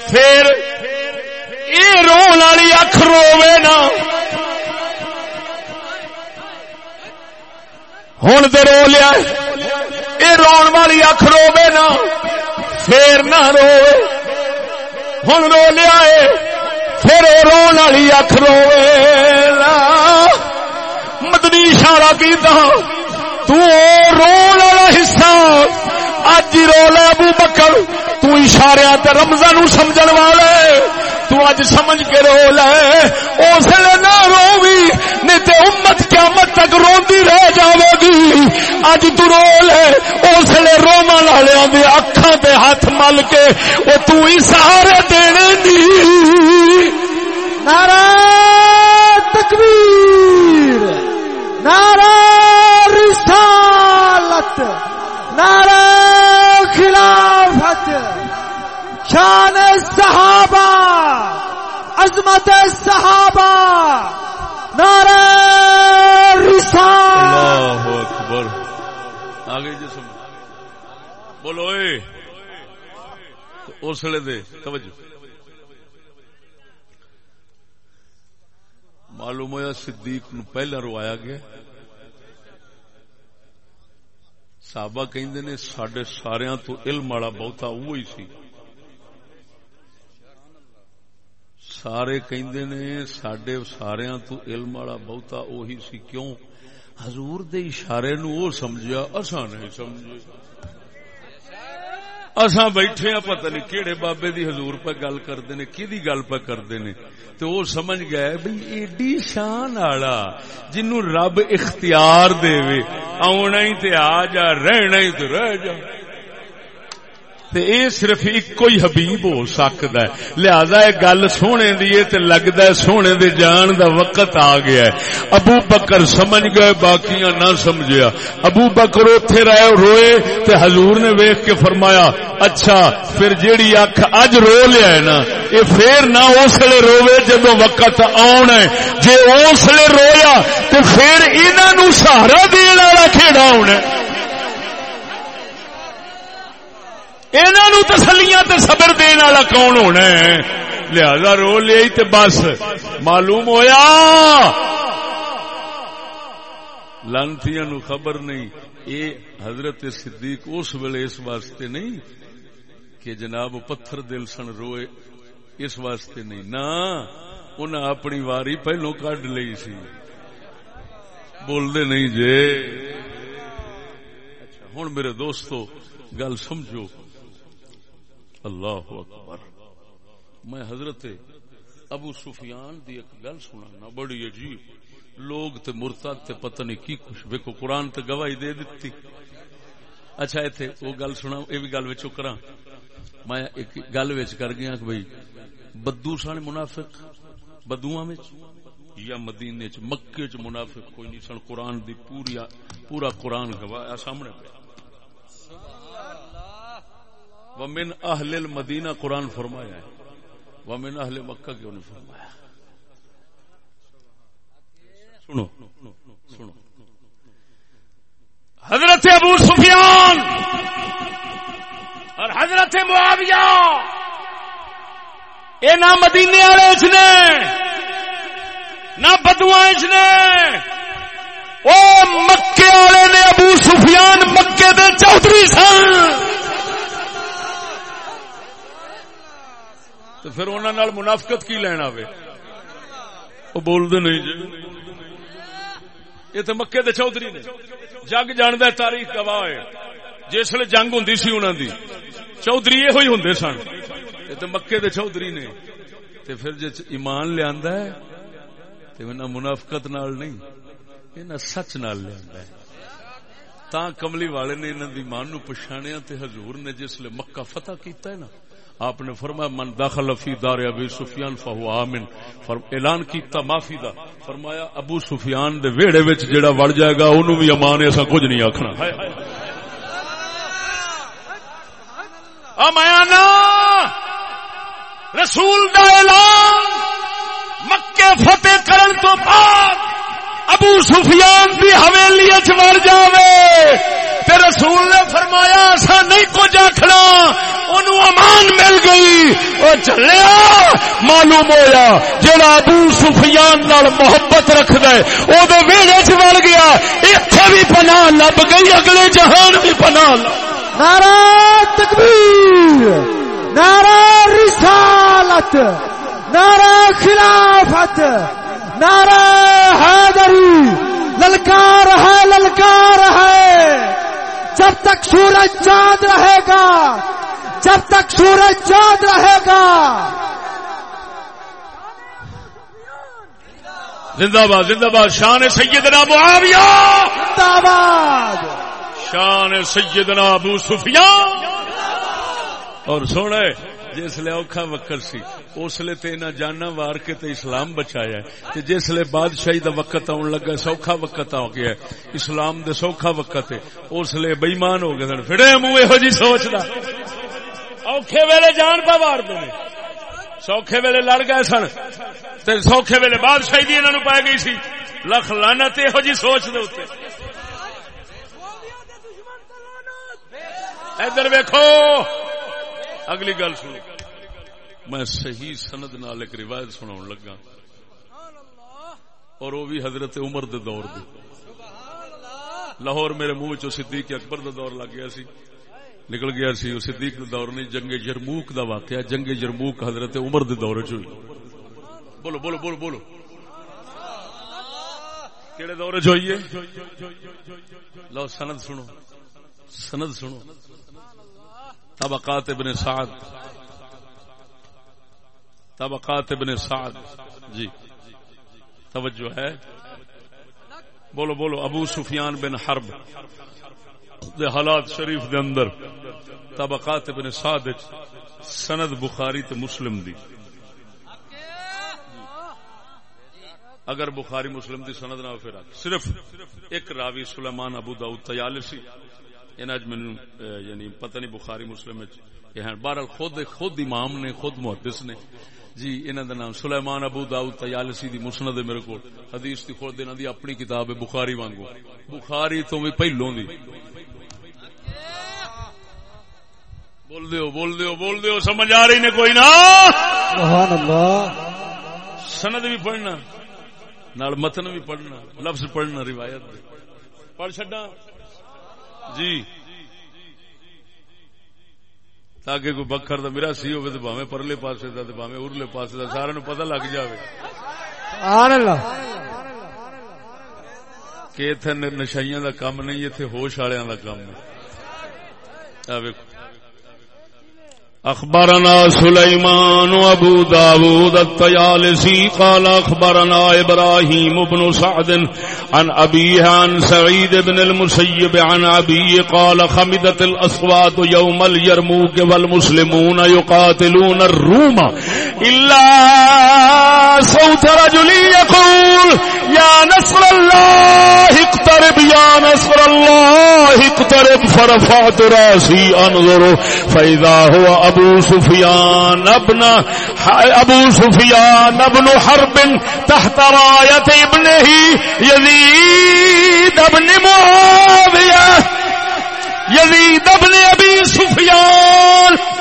پھر یہ رو والی اکھ روے نا۔ ہوں تو رو لیا یہ رو والی اکھ روے نا۔ پھر نہ رو ہوں رو لیا پھر رو والی اکھ روے مدنی اشارہ کی تو والا حصہ۔ اج جی رو لے ابو بکر۔ تو اشارے تے رمضان نو سمجھن والے۔ تو اج سمجھ کے رو لے۔ اس لیے نہ رو بھی نہیں تے امت قیامت تک روندی رہ جاوے گی۔ اج تو رو لے۔ اس لیے روما والے اکھاں تے ہاتھ مل کے او تو ہی سہارے دینے دی۔ نعرہ تکبیر، نعرہ رسالت، نعرہ خلافت۔ شان صحابہ، عظمت صحابہ، نعرہ رسالت۔ اللہ اکبر۔ آگے جی جو سمجھ بولو اے۔ اسلے دے، توجہ۔ معلوم ہوا صدیق نو پہلا روایا گیا۔ صحابہ کہندے نے، ساڈے تو علم والا بہتا وہی سی۔ سارے کہندے نے ساڈے سارے تو علم والا بہتا وہی سی کیوں؟ حضور دے اشارے نو وہ سمجھیا، اساں نہیں سمجھے۔ اساں بیٹھے ہیں پتہ نہیں کیڑے بابے دی حضور پہ گل کردے نے کی دی گل پہ کردے نے۔ تو وہ سمجھ گئے بھئی ایڈی شان والا، جنوں رب اختیار دے وے آونا ہی تے آ جا، رہنا ہی تے رہ جا۔ تے اے صرف ایک ہی حبیب ہو سکتا ہے۔ لہذا یہ گل سونے دی تے لگتا ہے سونے دے جان دا وقت آ گیا ہے۔ ابو بکر سمجھ گئے، باقیاں نہ سمجھیا۔ ابو بکر اوتھے رہے، روئے تے حضور نے ویکھ کے فرمایا اچھا پھر جیڑی اکھ اج رو لیا ہے نا، اے پھر نہ اسلے روے جدو وقت آن ہے۔ جے اسلے رویا تے پھر انہاں نو سہارا دین والا کھیڑا ہونا ہے؟ انہوں تسلیاں تے صبر دین والا کون ہونا ہے؟ لہذا رو لیا تے بس۔ معلوم ہویا؟ لانتیاں نو خبر نہیں۔ اے حضرت صدیق اس ویلے اس واسطے نہیں کہ جناب پتھر دل سن روئے۔ اس واسطے نہیں۔ نہ انہیں اپنی واری پہلو کڈ لی سی۔ بولتے نہیں جے۔ اچھا ہوں میرے دوستو، گل سمجھو۔ اللہ اکبر۔ میں حضرت ابو سفیان دی ایک گل سنا بڑی عجیب۔ لوگ تے مرتد تے پتہ نہیں کی کچھ۔ ویکو قرآن تے گواہی دے دیتی اچھا ایتھے وہ گل سنا یہ بھی گل وچوں کراں۔ میں ایک گل وچ کر گیا کہ بھئی، بدو سن منافق؟ بدواں وچ؟ یا مدینے چ مکے چ منافق کوئی نہیں سن؟ قرآن دی پورا پورا قرآن گواہ سامنے پہ ومن اہل المدینہ قرآن فرمایا ہے۔ ومن اہل مکہ کیوں نہیں فرمایا؟ سنو۔ سنو۔ حضرت ابو سفیان اور حضرت معاویہ اے نہ مدینے والے چ نے، نہ بدوا چ نے۔ او مکے والے نے ابو سفیان مکے دے چودھری سن تو پھر انہوں منافقت کی لینا وے وہ بولتے نہیں جی۔ یہ تو مکے دے چودھری نے۔ جگ جاند تاریخ گواہ ہے۔ جسل جنگ ہوں سی انہوں دی۔ چودھری یہ ہوئی ہوں سن۔ یہ تو مکے دے چودھری نے۔ تے پھر جے ایمان لیا ہے، تے نہ منافقت نال نہیں یہ سچ نال لیا ہے۔ تا کملی والے نے انہوں دی مان نو پچھانیا تے حضور نے جس لیے مکہ فتح کیتا ہے نا آپ نے فرمایا من داخل فی دار ابی سفیان فہو آمن. اعلان کیتا معافی دا. فرمایا ابو سفیان دے ویڑے وچ جیڑا وڑ جائے گا اونوں بھی امان ایسا کچھ نہیں آکھنا. امانا رسول دا اعلان مکے فتح کرن تو بعد ابو سفیان دی حویلی چڑ جاوے۔ تے رسول نے فرمایا، ایسا نہیں کچھ آخنا ان امان مل گئی۔ وہ چلیا، معلوم ہویا جڑا ابو سفیان نال محبت رکھ دے وہ ویڑے چ چڑ گیا۔ اتنے بھی پناہ لب گئی، اگلے جہان بھی پناہ نعرہ تکبیر، نعرہ رسالت، نعرہ خلافت، نعرہ حیدری للکار ہے للکار ہے۔ جب تک سورج چاند رہے گا جب تک سورج چاند رہے گا۔ زندہ باد زندہ باد شان سیدنا معاویہ۔ زندہ باد۔ شان سیدنا ابو سفیان۔ اور سونے جس لیے اوکھا وقت سی اس لیے تے انہا جانا وار کے تے اسلام بچایا ہے۔ تے جس لیے بادشاہی دا وقت آن لگا سوکھا وقت آن گیا ہے۔ اسلام دے سوکھا وقت ہے۔ اس لیے بیمان ہو گئے پھڑے موے ہو جی سوچ دا اوکھے ویلے جان پا وار دے سوکھے ویلے لڑ گئے سن۔ تے سوکھے ویلے بادشاہی دی انہوں پائے گئی سی۔ لکھ لانا تے ہو جی سوچ دے ہوتے ادھر ویکھو۔ اگلی گل سنو۔ میں صحیح سند نال ایک روایت سنا لگا۔ اور وہ بھی حضرت عمر دے دور دی لاہور میرے منہ چو صدیق اکبر دا دور لگ گیا سی۔ نکل گیا سی، وہ صدیق دا دور نہیں، جنگ جرموک دا واقعہ۔ جنگ جرموک حضرت عمر دے دور چ بولو بولو بولو بولو۔ کہڑے دور چیے لو، سند سنو۔ سند سنو۔ طبقات ابن سعد. طبقات ابن سعد. جی. توجہ ہے. بولو بولو، ابو سفیان بن حرب. دے حالات شریف دے اندر طبقات ابن سعد سند بخاری تے مسلم دی. اگر بخاری مسلم دی سند نہ پھر صرف ایک راوی سلیمان ابو داؤد تیالسی یعنی پتہ نہیں بخاری مسلم بہرحال خود خود امام نے خود محدث نے جی انہوں کا نام سلیمان ابو داؤد تیالسی دی مسند میرے کو حدیث دی خود دی اپنی کتاب ہے بخاری وانگو۔ بخاری تو بھی پہلوں دی۔ بول دیو بول دیو بول دیو سمجھ آ رہی نے کوئی نا؟ سبحان اللہ۔ سند بھی پڑھنا نال متن بھی پڑھنا لفظ پڑھنا روایت پڑھ چڈا جی۔ تاکہ کوئی بکر دا میرا سی ہوئے تو پرلے پاسے دا ارلے پاسے دا سارا نو پتہ لگ جاوے۔ سبحان اللہ۔ کہ اتنے نشائیاں دا کام نہیں اتنے ہوش والوں دا کام ہے اخبرنا سليمان ابو داود الطيالسي قال اخبرنا ابراهيم بن سعد عن ابيه عن سعيد بن المسيب عن ابيه قال خمدت الاصوات يوم اليرموك والمسلمون يقاتلون الروم الا صوت رجل يقول يا نصر الله اقترب، يا نصر الله اقترب، فرفعت راسي انظر فاذا هو ابو ابو سفیان ابن ابو سفیان ابن حرب تحت رایت ابن ہی یزید ابن معاویہ یزید ابن ابی سفیان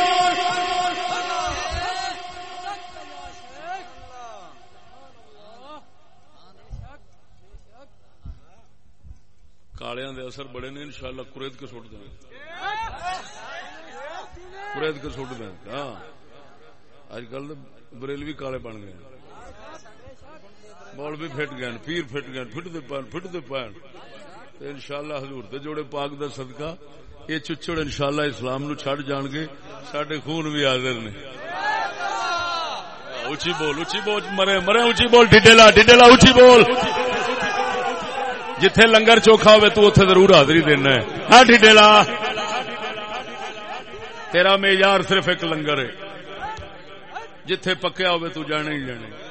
کالیاں دے اثر بڑے نے انشاءاللہ قریت کے سوٹ دیں پریت کے سٹ دیں ہاں اج کل بریلوی کالے بن گئے مول بھی فٹ گئے پیر فٹ گئے فٹ دے پان فٹ دے پان ان شاء اللہ حضور دے جوڑے پاک دا صدقہ یہ چچڑ ان شاء اللہ اسلام نو چھڑ جان گے سڈے خون بھی حاضر نے اچھی بول اچھی بول مرے مرے اچھی بول ڈیڈیلا ڈیڈیلا اچھی بول جتھے لنگر چوکھا ہوئے تو اتنے ضرور حاضری دینا ہے۔ ہاں ڈیڈیلا تیرا معیار صرف ایک لنگر ہے۔ جتھے پکیا ہوئے تو جانے ہی جانے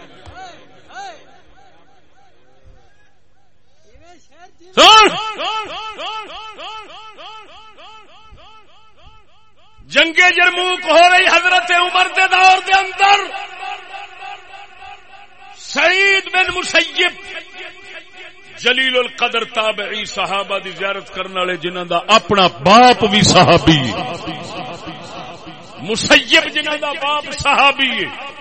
جنگ جرموک ہو رہی حضرت عمر دے دور دے اندر۔ سعید بن مسیب۔ جلیل القدر تابعی صحابہ دی زیارت کرنے والے جنہوں دا اپنا باپ بھی صحابی مسیب جنہوں دا باپ صحابی ہے۔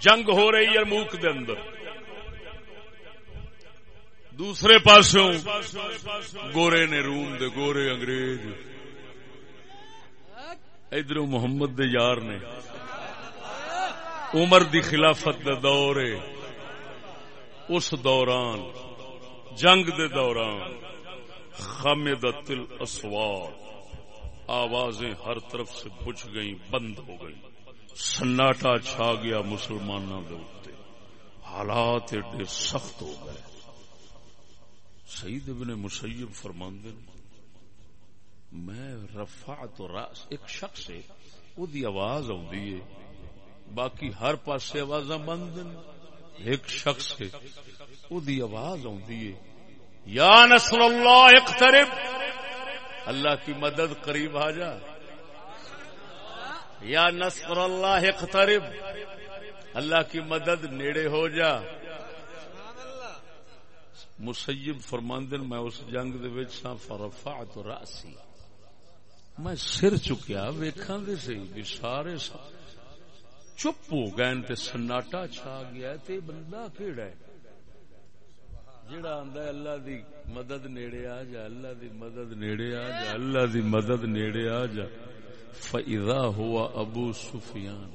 جنگ ہو رہی یرموک دے اندر۔ دوسرے پاسوں گورے نے روم دے گورے انگریز۔ ادھر محمد دے یار نے۔ عمر دی خلافت دے دور اس دوران، جنگ دے دوران، خامدت الاسوار، آوازیں ہر طرف سے بچ گئیں، بند ہو گئی سناٹا چھا گیا مسلمانوں کے اتنے حالات ایڈے سخت ہو گئے۔ سعید ابن مسیب فرماندے میں رفا تو راس ایک شخص ہے وہ دی آواز آدھی ہے، باقی ہر پاسے آواز بند ایک شخص ہے۔ وہ دی آواز آدھی ہے۔ یا نصر اللہ اقترب۔ اللہ کی مدد قریب آ جا۔ یا نصر اللہ اقترب۔ اللہ کی مدد نیڑے ہو جا۔ مسیب فرماندن، میں اس جنگ دے وچ سا فرفعت راسی میں سر چکیا، ویکھاں دے سی، بھی سارے سا چپ ہو گئے تے سناٹا چھا گیا تے بندہ کیڑا ہے؟ جڑا آندا ہے اللہ دی مدد نیڑے آ جا، اللہ دی مدد نیڑے آ جا، اللہ دی مدد نیڑے آ جا۔ فاذا ہوا ابو سفیان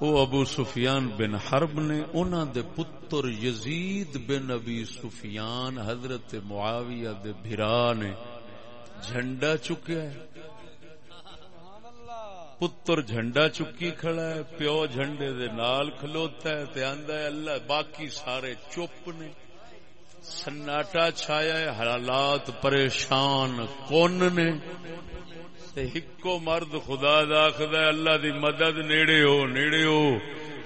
او ابو سفیان بن حرب نے انہاں دے پتر یزید بن ابی سفیان، حضرت معاویہ دے بھرا نے جھنڈا چکیا ہے۔ پتر جھنڈا چکی کھڑا ہے پیو جھنڈے دے نال کھلوتا ہے تے آندا ہے اللہ باقی سارے چپ نے سناٹا چھایا ہے حالات پریشان کون نے تے ہکو مرد خدا داخد ہے اللہ دی مدد نیڑے ہو نیڑے ہو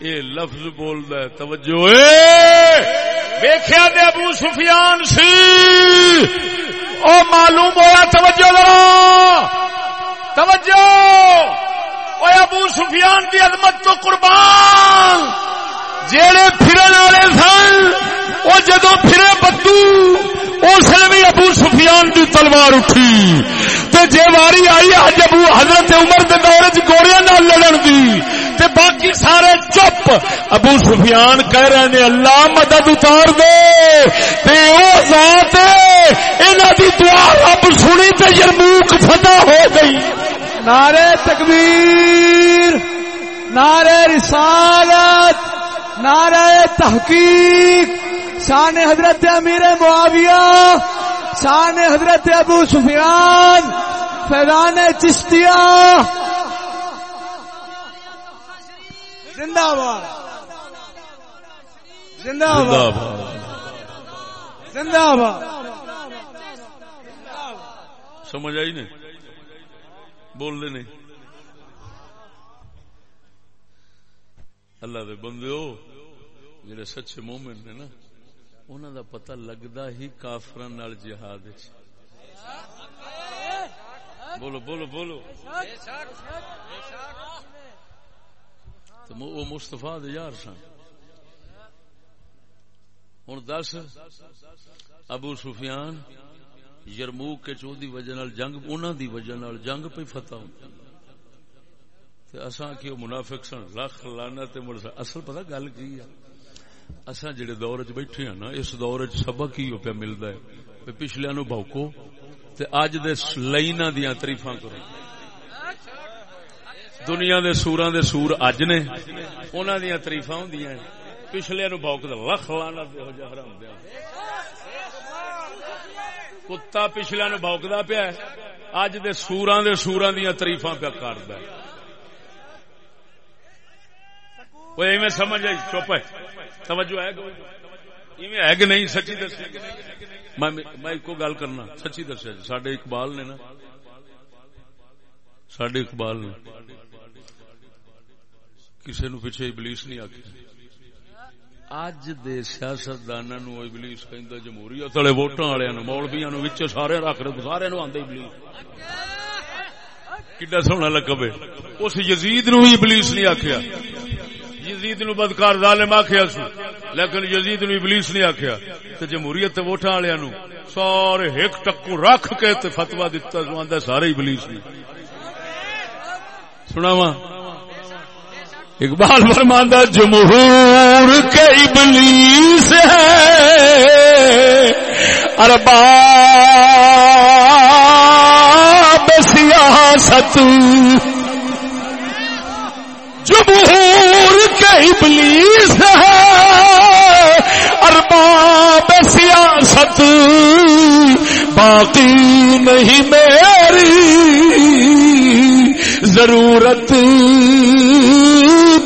اے لفظ بولد ہے توجہ ویخیا دے ابو سفیان سی او معلوم ہوا توجہ ذرا توجہ او ابو سفیان دی عظمت تو قربان جیڑے پھرن والے سن وہ جدو پھرے بدو اس نے بھی ابو سفیان دی تلوار اٹھی تے جے واری آئی اج ابو حضرت عمر دے دور چ گوڑیاں نال لڑن دی تے باقی سارے چپ ابو سفیان کہہ رہے نے اللہ مدد اتار دے تے او ذات انہاں دی دعا رب سنی تے یرموک فتح ہو گئی نعرے تکبیر نعرے رسالت نعرہ تحقیق شان حضرت امیر معاویہ شان حضرت ابو سفیان فیضان چشتیا زندہ باد۔ زندہ باد۔ زندہ باد۔ سمجھ آئی نہیں؟ بول دے نہیں۔ اللہ دے بندے ہو، جڑے سچے مومن نے نا انہوں دا پتہ لگتا ہی کافر جہاد بولو بولو بولو۔ تو وہ مستفا یار سن۔ ہوں دس، ابو سفیان یرمو کے چو دی وجہ نال جنگ انہوں دی وجہ نال جنگ پہ فتح اصا کی منافق سن، لکھ لانا اصل پتا گل کی ہے؟ اصا جڑے دور چ بیٹھے ہیں نا، اس دور چ سبق ہی پیا ملتا ہے۔ پہ پچھلے نو بوکو اج دے لائنا دیا تریفا کرو۔ دنیا دے سورا دے سور اج نے انہوں دیا تریفا ہوں پچھلے نو بھوک بوک لکھ لانا حرام دیا کتا پچھلے نو بوکدا پیا اج دے سوراں دے سوراں دیاں تعریفاں پہ کردا ہے۔ وہ ایویں سمجھ آئی؟ چپ ہے۔ توجہ ہے ایویں ہے کہ نہیں؟ سچی دس میں ایک گل کرنا۔ سچی دسیا جی سڈے اقبال نے نا سڈے اقبال نے کسی نو پیچھے ابلیس نہیں آخیا اج دے سیاستدان نو ابلیس کہ جمہوریت والے ووٹاں والے مولبیا نو سارے رکھ رہے سارے نو آدھے ابلیس کڈا سونا لقب ہے اس یزید نو بھی ابلیس نہیں آخیا یزید نو بدکار ظالم آخیا سو لیکن یزید نو ابلیس نہیں آخیا تو جمہوریت ووٹاں والے نو سارے ایک ٹکو رکھ کے فتوا دتا سو سارے ابلیس نہیں سنا وا اقبال فرماندہ جمہور کے ابلیس ہے۔ ارباب سیاست۔ جمہور کے ابلیس ہے۔ ارباب سیاست۔ باقی نہیں میری ضرورت۔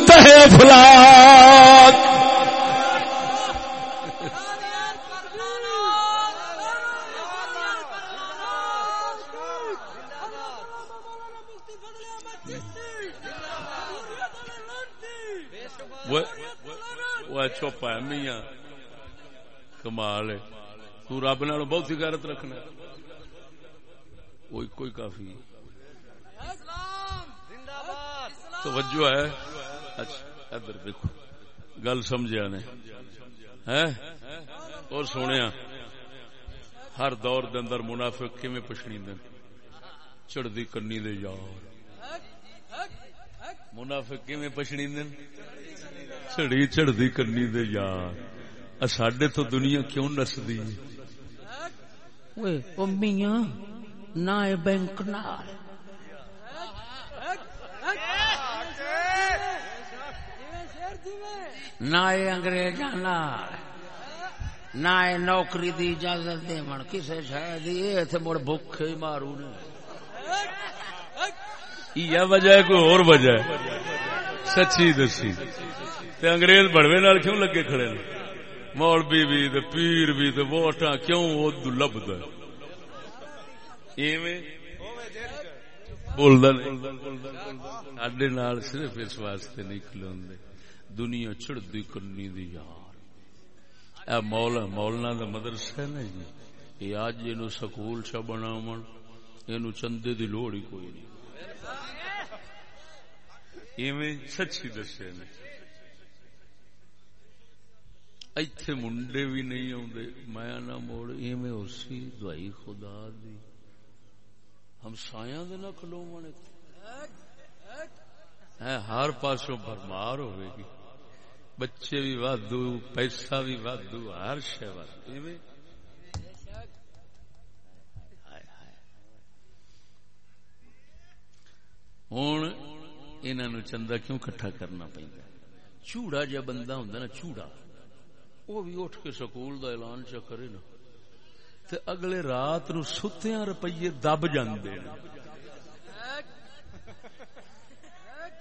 فلاد چپ ہے، میاں۔ کمال تو رب نال بہت ہی غیرت رکھنا کوئی کوئی کافی توجہ ہے۔ اچھا ادھر دیکھو۔ گل سمجھا نے۔ اور سونے ہر دور دے اندر منافق کیویں پچھڑی دن چڑھتی کنی دے یار۔ منافق کیویں پچھڑی چڑی چڑھتی کنی دے یار۔ ساڈے تو دنیا کیوں نسدی؟ میاں نہ بینک نال۔ نہ انگریز نہ۔ نوکری دی اجازت دے من کسی شاید مڑ بک مارو نے۔ یہ وجہ کوئی اور وجہ سچی دسی۔ تے انگریز بڑوے نال کیوں لگے کھڑے نے؟ مولوی بھی تے پیر بھی تے ووٹاں کیوں وہ لبد ایویں بولدا نہیں۔ نال صرف اس واسطے نہیں کھلوندے۔ دنیا چڑھتی کنی دی یار۔ اے مولا مولنا دا مدرسہ ہے نا جی۔ یہ اج یہ سکول چ بناو یہ چندے دی لوڑ ہی کوئی نہیں۔ ایویں سچی دسے نے۔ ایتھے منڈے بھی نہیں آدھے میں نہ موڑ، ایویں اسی دوائی خدا دی۔ ہم سایاں دے نہ کھلو من ہر پاسوں بھرمار ہوئے گی۔ بچے بھی وادو پیسہ بھی وادو ہر شہ وادو ہوں انہوں چندہ کیوں کٹھا کرنا پہ چوڑا جا بندہ ہوں نا چوڑا وہ بھی اٹھ کے سکول دا اعلان چا کرے نا تے اگلے رات نو ستیاں روپیے دب جاندے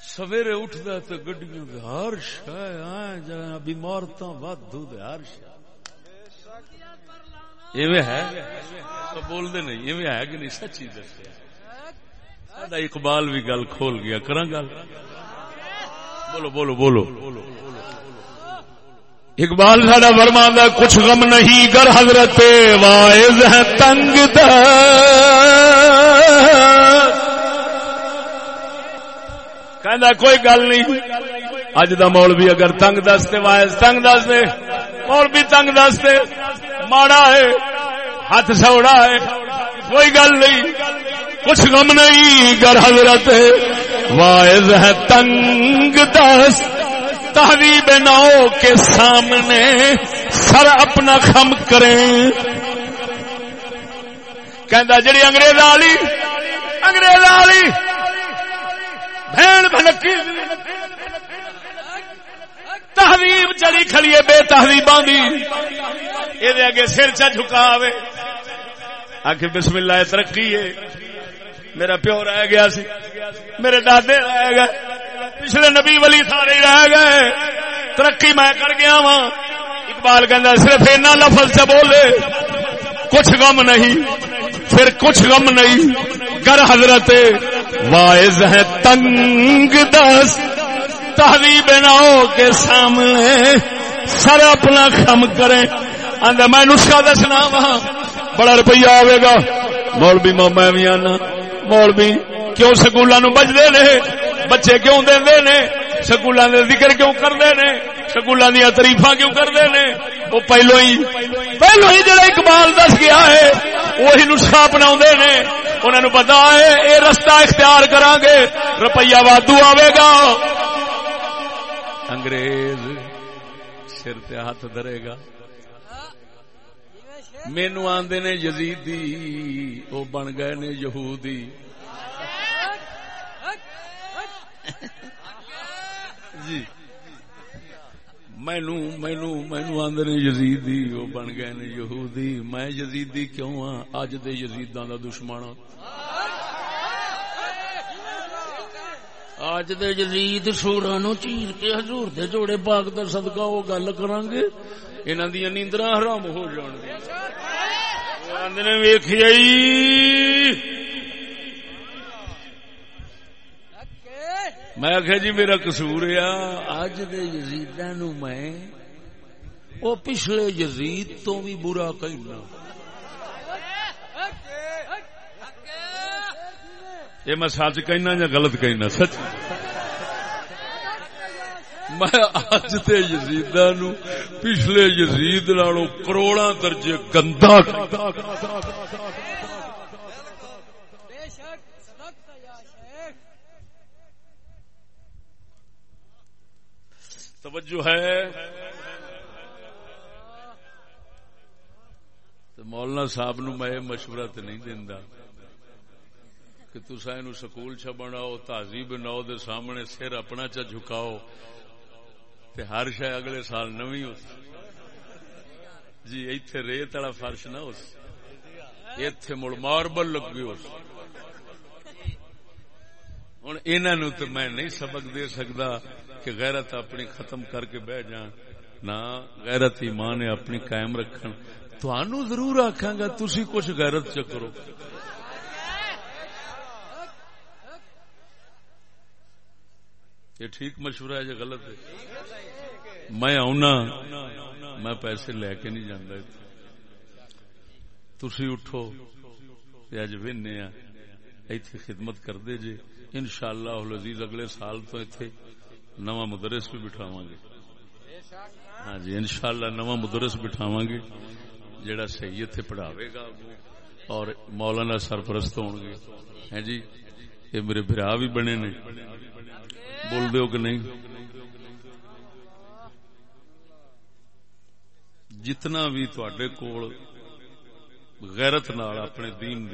سویرے اٹھتا تو گڈیوں گڈیاں ہر شہ جا بیمارت ودو ہر شہ ہے؟ بول دے نہیں، ایویں ہے کہ نہیں؟ سچی دسیا۔ اقبال بھی گل کھول گیا کرا گل؟ بولو بولو بولو۔ اقبال ساڈا ورما کچھ غم نہیں، گر حضرت وائز ہے تنگ کہندا کوئی گل نہیں۔ اج دا مولوی اگر تنگ دستے وائز تنگ دستے مولوی تنگ دستے ماڑا ہے ہاتھ سوڑا ہے، کوئی گل نہیں۔ کچھ غم نہیں گر حضرت، وائز ہے تنگ دس۔ تحریب نو کے سامنے سر اپنا خم کریں۔ کہندا جڑی انگریز والی انگریز والی بھین بھنکی تحریب چلی کھڑیے بے تحریب یہ اگے سر چا جھکا آخ بسم اللہ ترقی ہے۔ میرا پیو رہ گیا سی۔ میرے دادے رہ گئے۔ پچھلے نبی ولی سارے رہ گئے۔ ترقی میں کر گیا وا اقبال کہ صرف اینا لفظ سے بولے، کچھ غم نہیں۔ پھر کچھ غم نہیں۔ گر حضرت وائز ہے تنگ دس تہذیب نو کے سامنے۔ سر اپنا خم کرے آدھا میں نسخہ دسنا وا بڑا روپیہ آئے گا۔ مولوی میں بھی آنا۔ مولوی، کیوں سکولوں نو بجتے نے؟ بچے کیوں دے نے؟ سکولوں دے ذکر کیوں کرتے نے؟ سکولوں دیا تریفا کیوں کرتے نے؟ وہ پہلو ہی پہلو ہی جڑا اقبال دس گیا ہے۔ وہی نسخہ اپنا نے۔ انہوں نے پتا ہے یہ رستہ اختیار کرا گے روپیہ وادو آئے گا۔ انگریز سر تے ہاتھ دھرے گا۔ مینو آدھے نے یزیدی وہ بن گئے نے یہودی۔ جی۔ مینو مینو مینو آدھے یزیدی، وہ بن گئے نے یہودی۔ میں یزیدی کیوں ہاں؟ اج دے یزیداں دا دشمن ہاں۔ اج دے یزید سورا نو چیر کے حضور دے جوڑے باغ دا صدقہ وہ گل کران گے۔ انہاں دی نیندراں حرام ہو جان گی آندے نے ویکھیائی میں آخیا جی میرا کسور آ اج دے یزیداں نو میں او پچھلے یزید تو بھی برا کہنا۔ یہ میں سچ کہنا یا غلط کہنا؟ سچ۔ میں اج دے یزیداں نو پچھلے یزید نالوں کروڑا درجے گندا توجہ ہے؟ تو مولانا صاحب نو میں مشورہ تو نہیں دینا کہ تسا یہ سکول چ بناؤ تہذیب نو دے سامنے سر اپنا چا جھکاؤ تے ہر شہ اگلے سال نوی ہو۔ جی ایتھے ریت والا فرش نہ ہو۔ ایتھے مڑ ماربل لگی ہو۔ ہوں انہوں تو میں نہیں سبق دے سکتا کہ غیرت اپنی ختم کر کے بہ جان نہ، غیرت ایمان اپنی قائم رکھن۔ تو ضرور آخا گا تھی کچھ غیرت چکرو یہ ٹھیک مشورہ ہے یا غلط ہے؟ میں آنا میں پیسے لے کے نہیں جانا تھی اٹھو اج وہنے ایتھے خدمت کر دے جے۔ ان شاء اللہ اگلے سال تو اتنے نواں مدرس بھی بٹھاوا گے۔ ہاں جی ان شاء اللہ نواں مدرس بٹھاوا گے جہاں صحیح اتنے پڑھاوے گا اور مولانا سرپرست ہو گے۔ ہیں جی یہ میرے برا بھی بنے نے۔ بول دو کہ نہیں؟ جتنا بھی تڈے کول غیرت نال اپنے دین دی